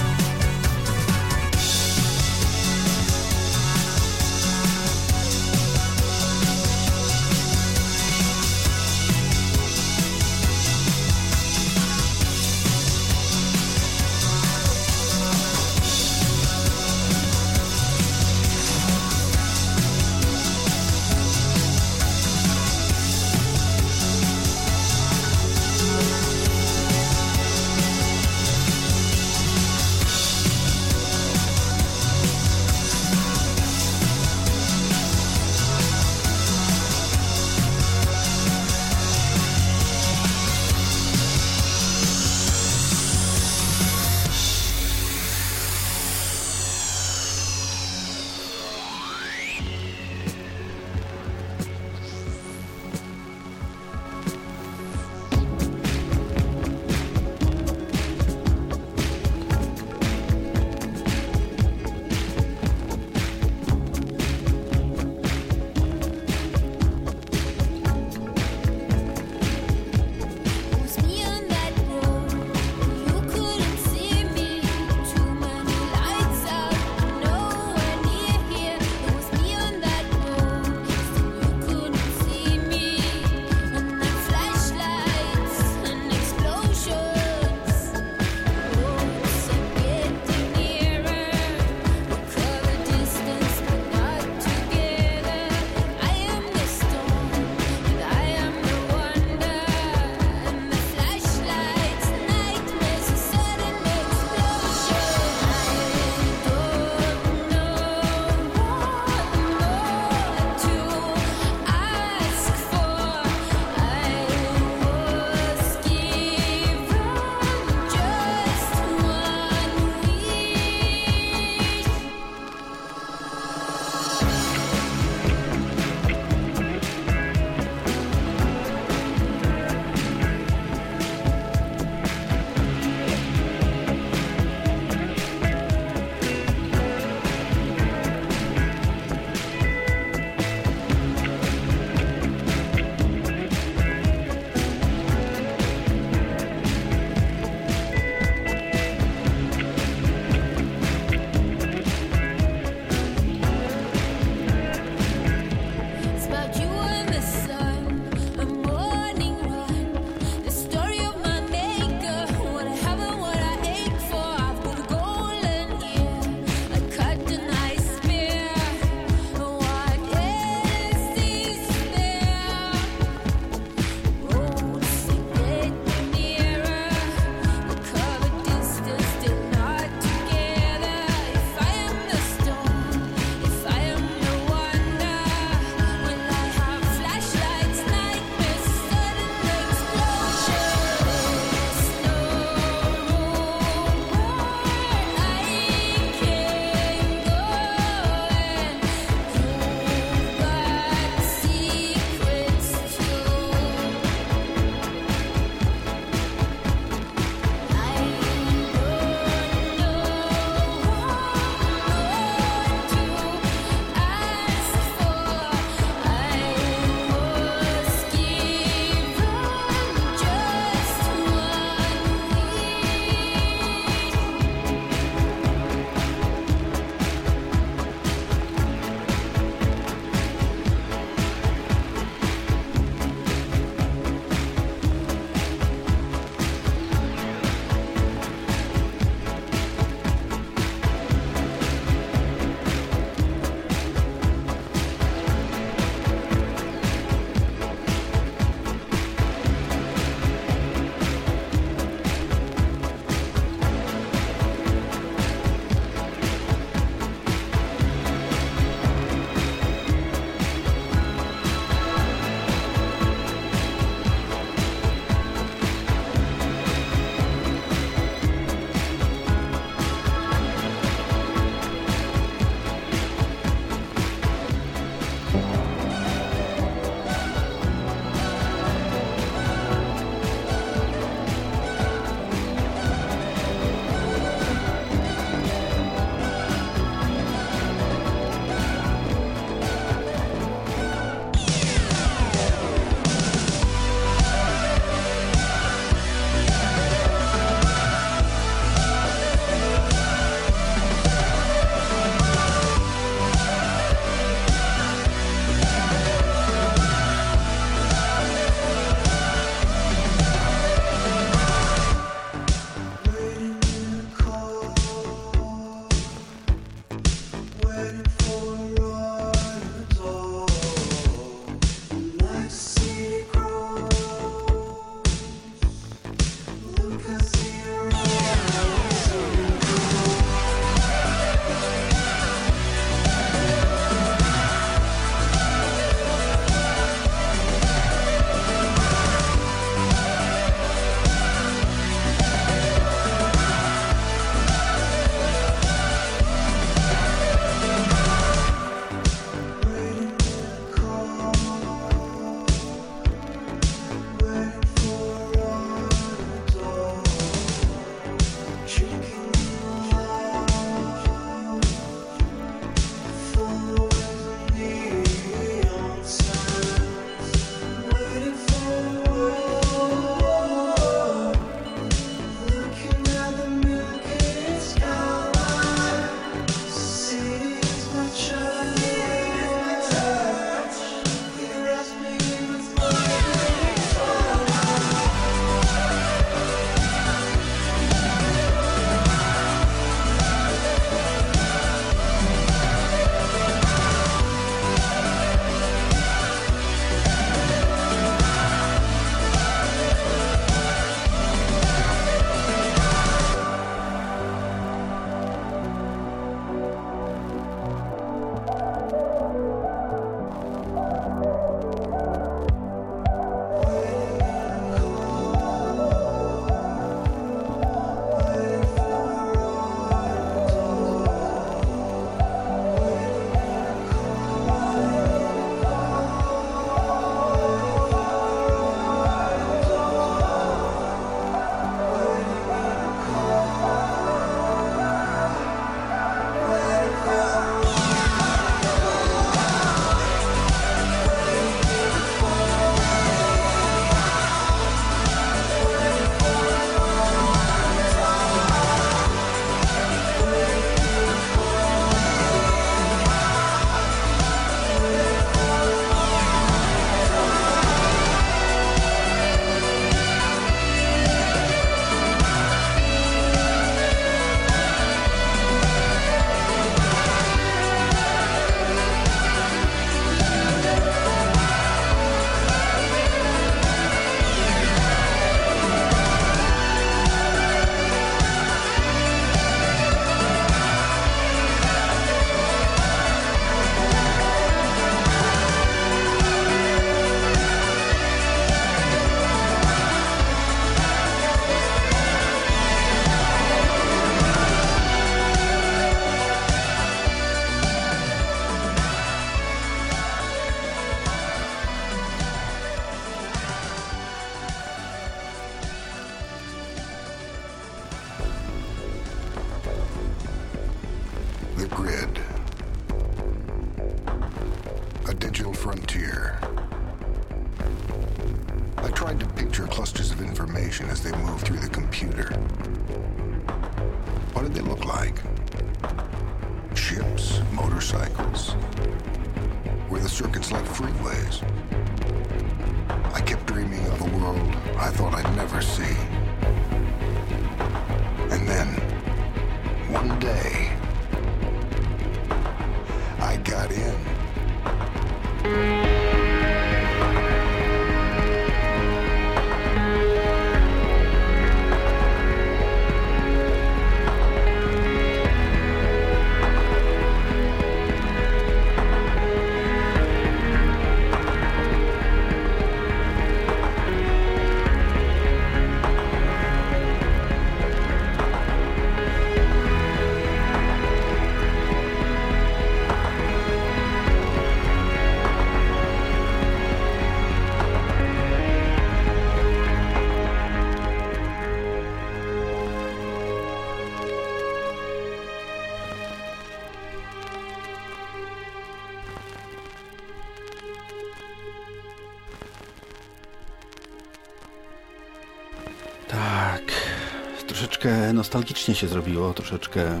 nostalgicznie się zrobiło, troszeczkę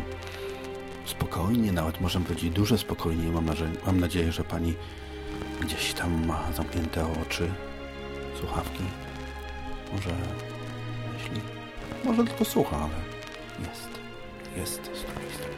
spokojnie, nawet możemy powiedzieć dużo spokojniej. Mam, mam nadzieję, że pani gdzieś tam ma zamknięte oczy, słuchawki. Może myśli, może tylko słucha, ale jest, jest z drugiej strony.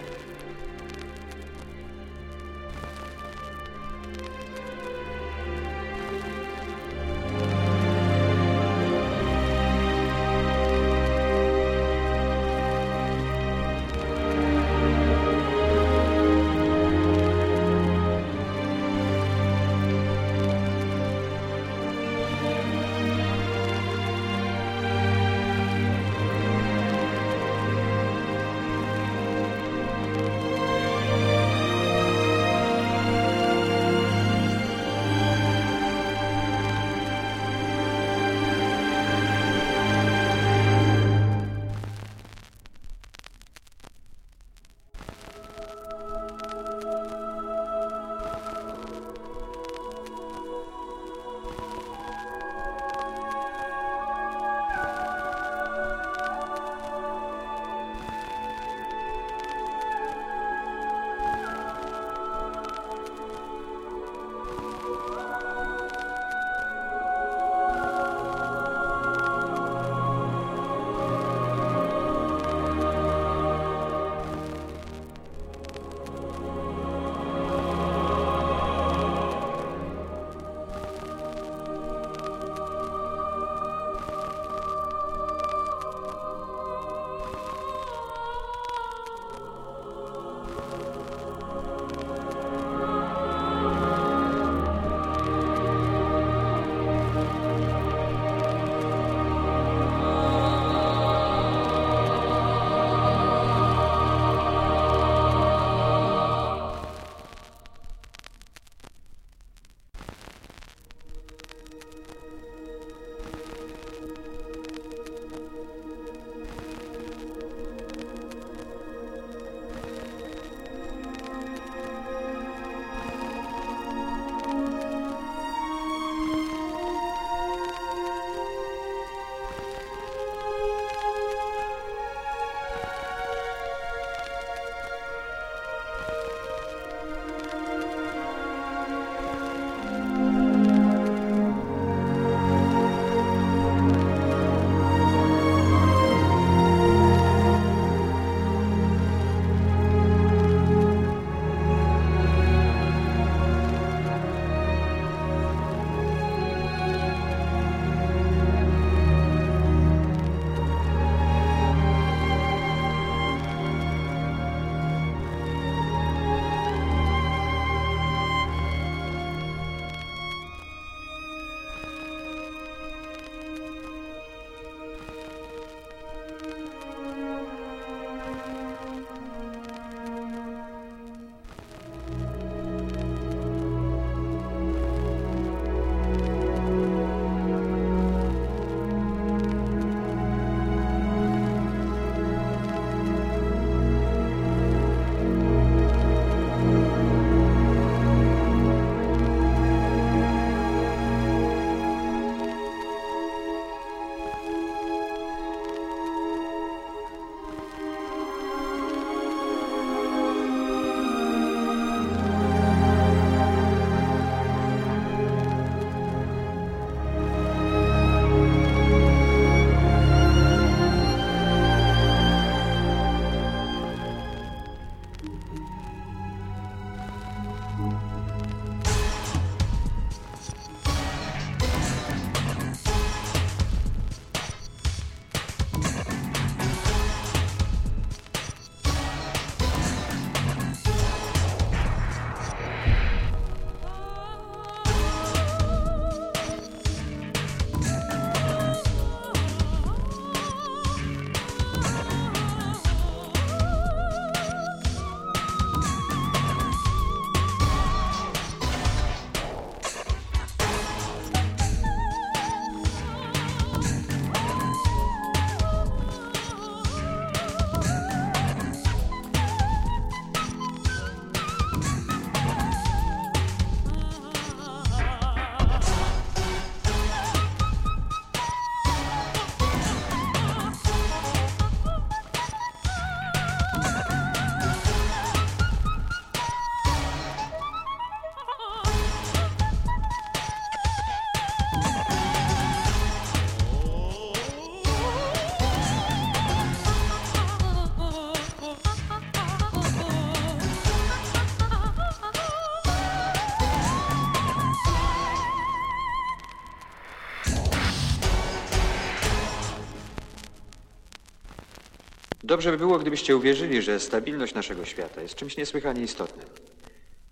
Dobrze by było, gdybyście uwierzyli, że stabilność naszego świata jest czymś niesłychanie istotnym.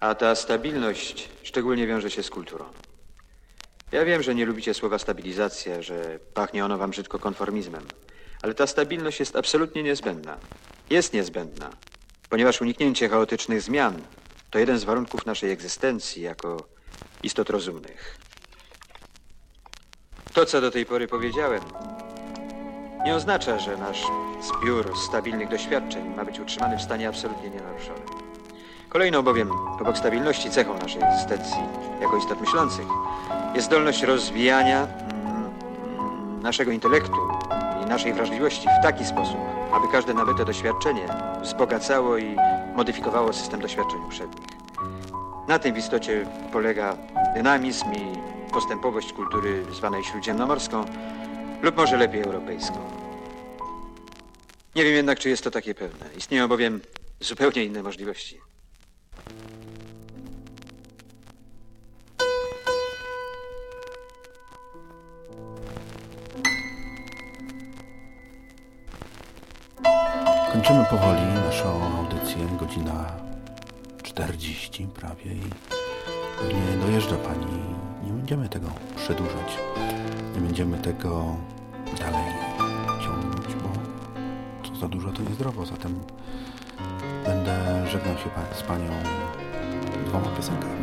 A ta stabilność szczególnie wiąże się z kulturą. Ja wiem, że nie lubicie słowa stabilizacja, że pachnie ono wam brzydko konformizmem, ale ta stabilność jest absolutnie niezbędna. Jest niezbędna, ponieważ uniknięcie chaotycznych zmian to jeden z warunków naszej egzystencji jako istot rozumnych. To, co do tej pory powiedziałem, nie oznacza, że nasz zbiór stabilnych doświadczeń ma być utrzymany w stanie absolutnie nienaruszonym. Kolejną bowiem, obok stabilności, cechą naszej egzystencji jako istot myślących jest zdolność rozwijania mm, naszego intelektu i naszej wrażliwości w taki sposób, aby każde nabyte doświadczenie wzbogacało i modyfikowało system doświadczeń uprzednich. Na tym w istocie polega dynamizm i postępowość kultury zwanej śródziemnomorską lub może lepiej europejską. Nie wiem jednak, czy jest to takie pewne. Istnieją bowiem zupełnie inne możliwości. Kończymy powoli naszą audycję, godzina 40 prawie i pewnie dojeżdża Pani. Nie będziemy tego przedłużać, nie będziemy tego dalej ciągnąć, bo co za dużo to niezdrowo, zatem będę żegnał się z Panią dwoma piosenkami.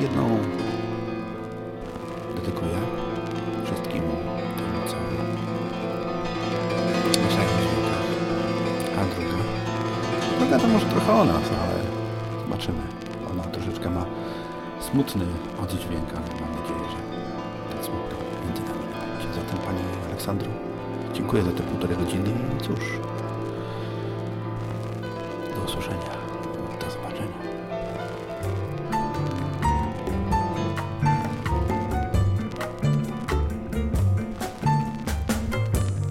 Jedną dedykuję wszystkim tym, co zwłokach, a druga druga to może trochę o nas, ale zobaczymy. Smutny oddźwięk, ale mam nadzieję, że ten smutny między nami się. Zatem Pani Aleksandro, dziękuję za te półtorej godziny i cóż, do usłyszenia, do zobaczenia.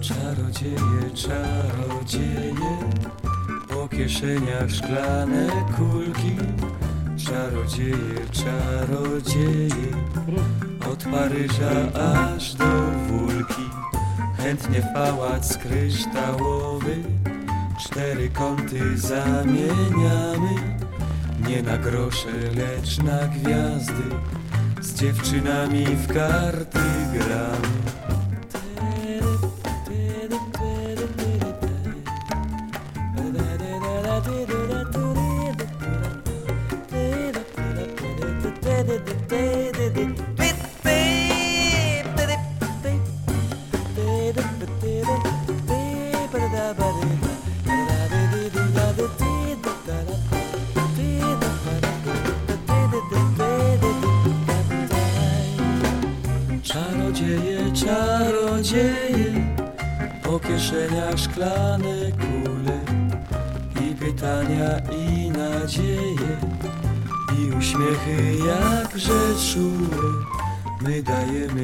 Czarodzieje, czarodzieje, po kieszeniach szklane od Paryża aż do Wólki. Chętnie w pałac kryształowy, cztery kąty zamieniamy. Nie na grosze, lecz na gwiazdy, z dziewczynami w karty gramy.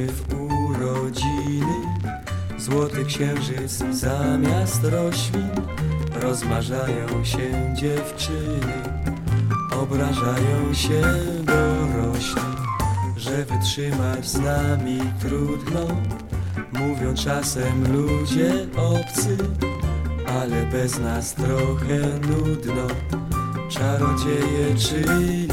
W urodziny złoty księżyc zamiast roślin. Rozmarzają się dziewczyny, obrażają się dorośli, że wytrzymać z nami trudno. Mówią czasem ludzie obcy, ale bez nas trochę nudno. Czarodzieje, czyli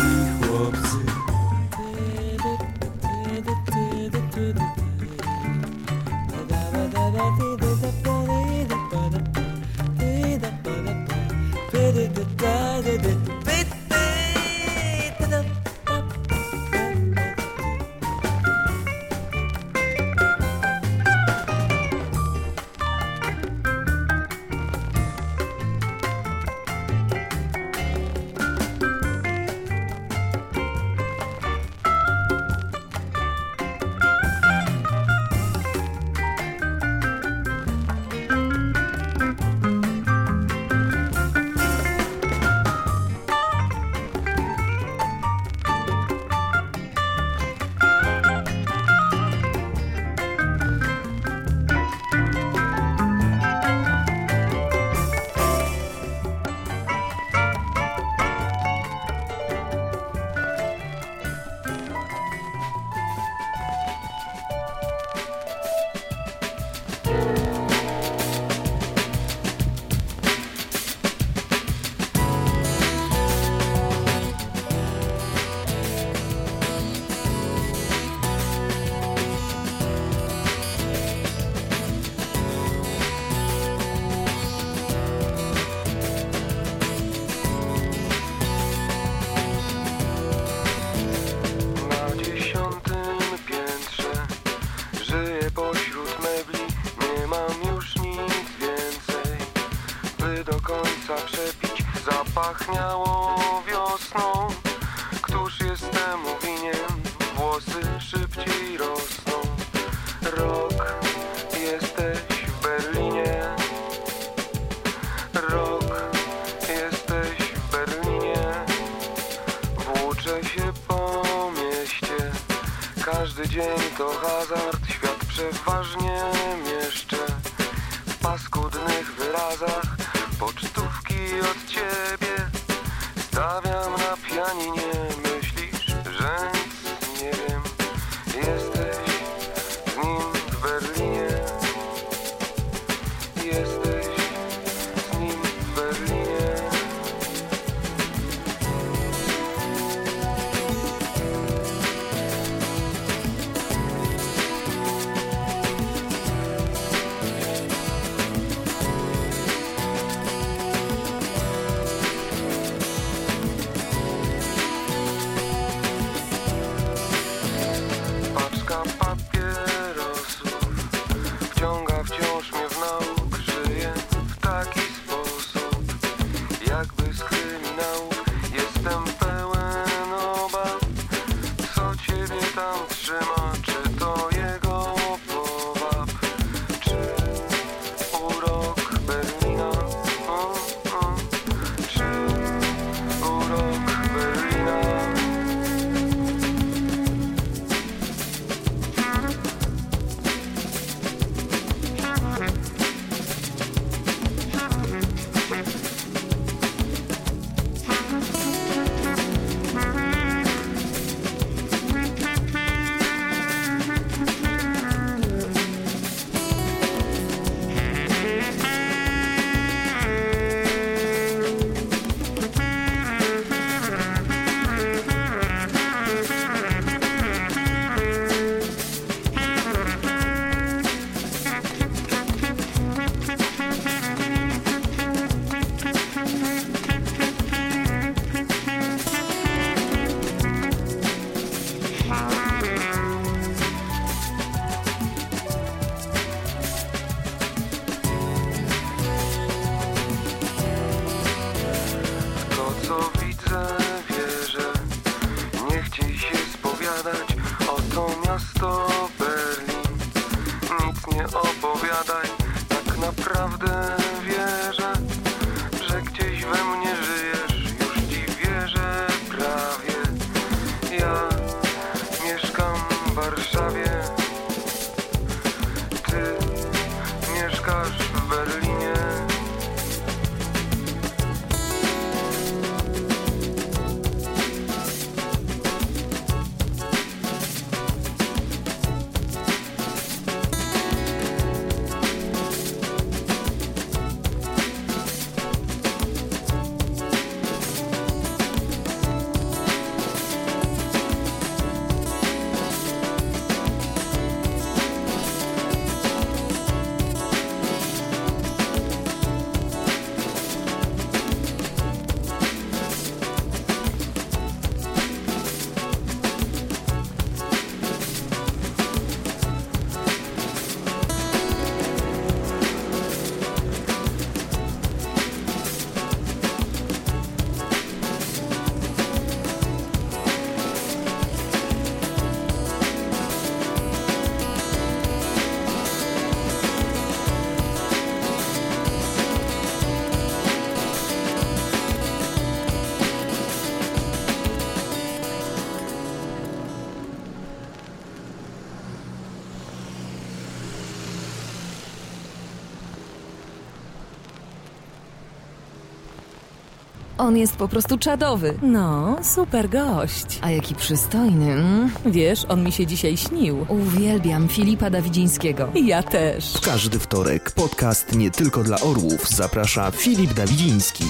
On jest po prostu czadowy. No, super gość. A jaki przystojny. Mm? Wiesz, on mi się dzisiaj śnił. Uwielbiam Filipa Dawidzińskiego. Ja też. W każdy wtorek podcast nie tylko dla orłów zaprasza Filip Dawidziński.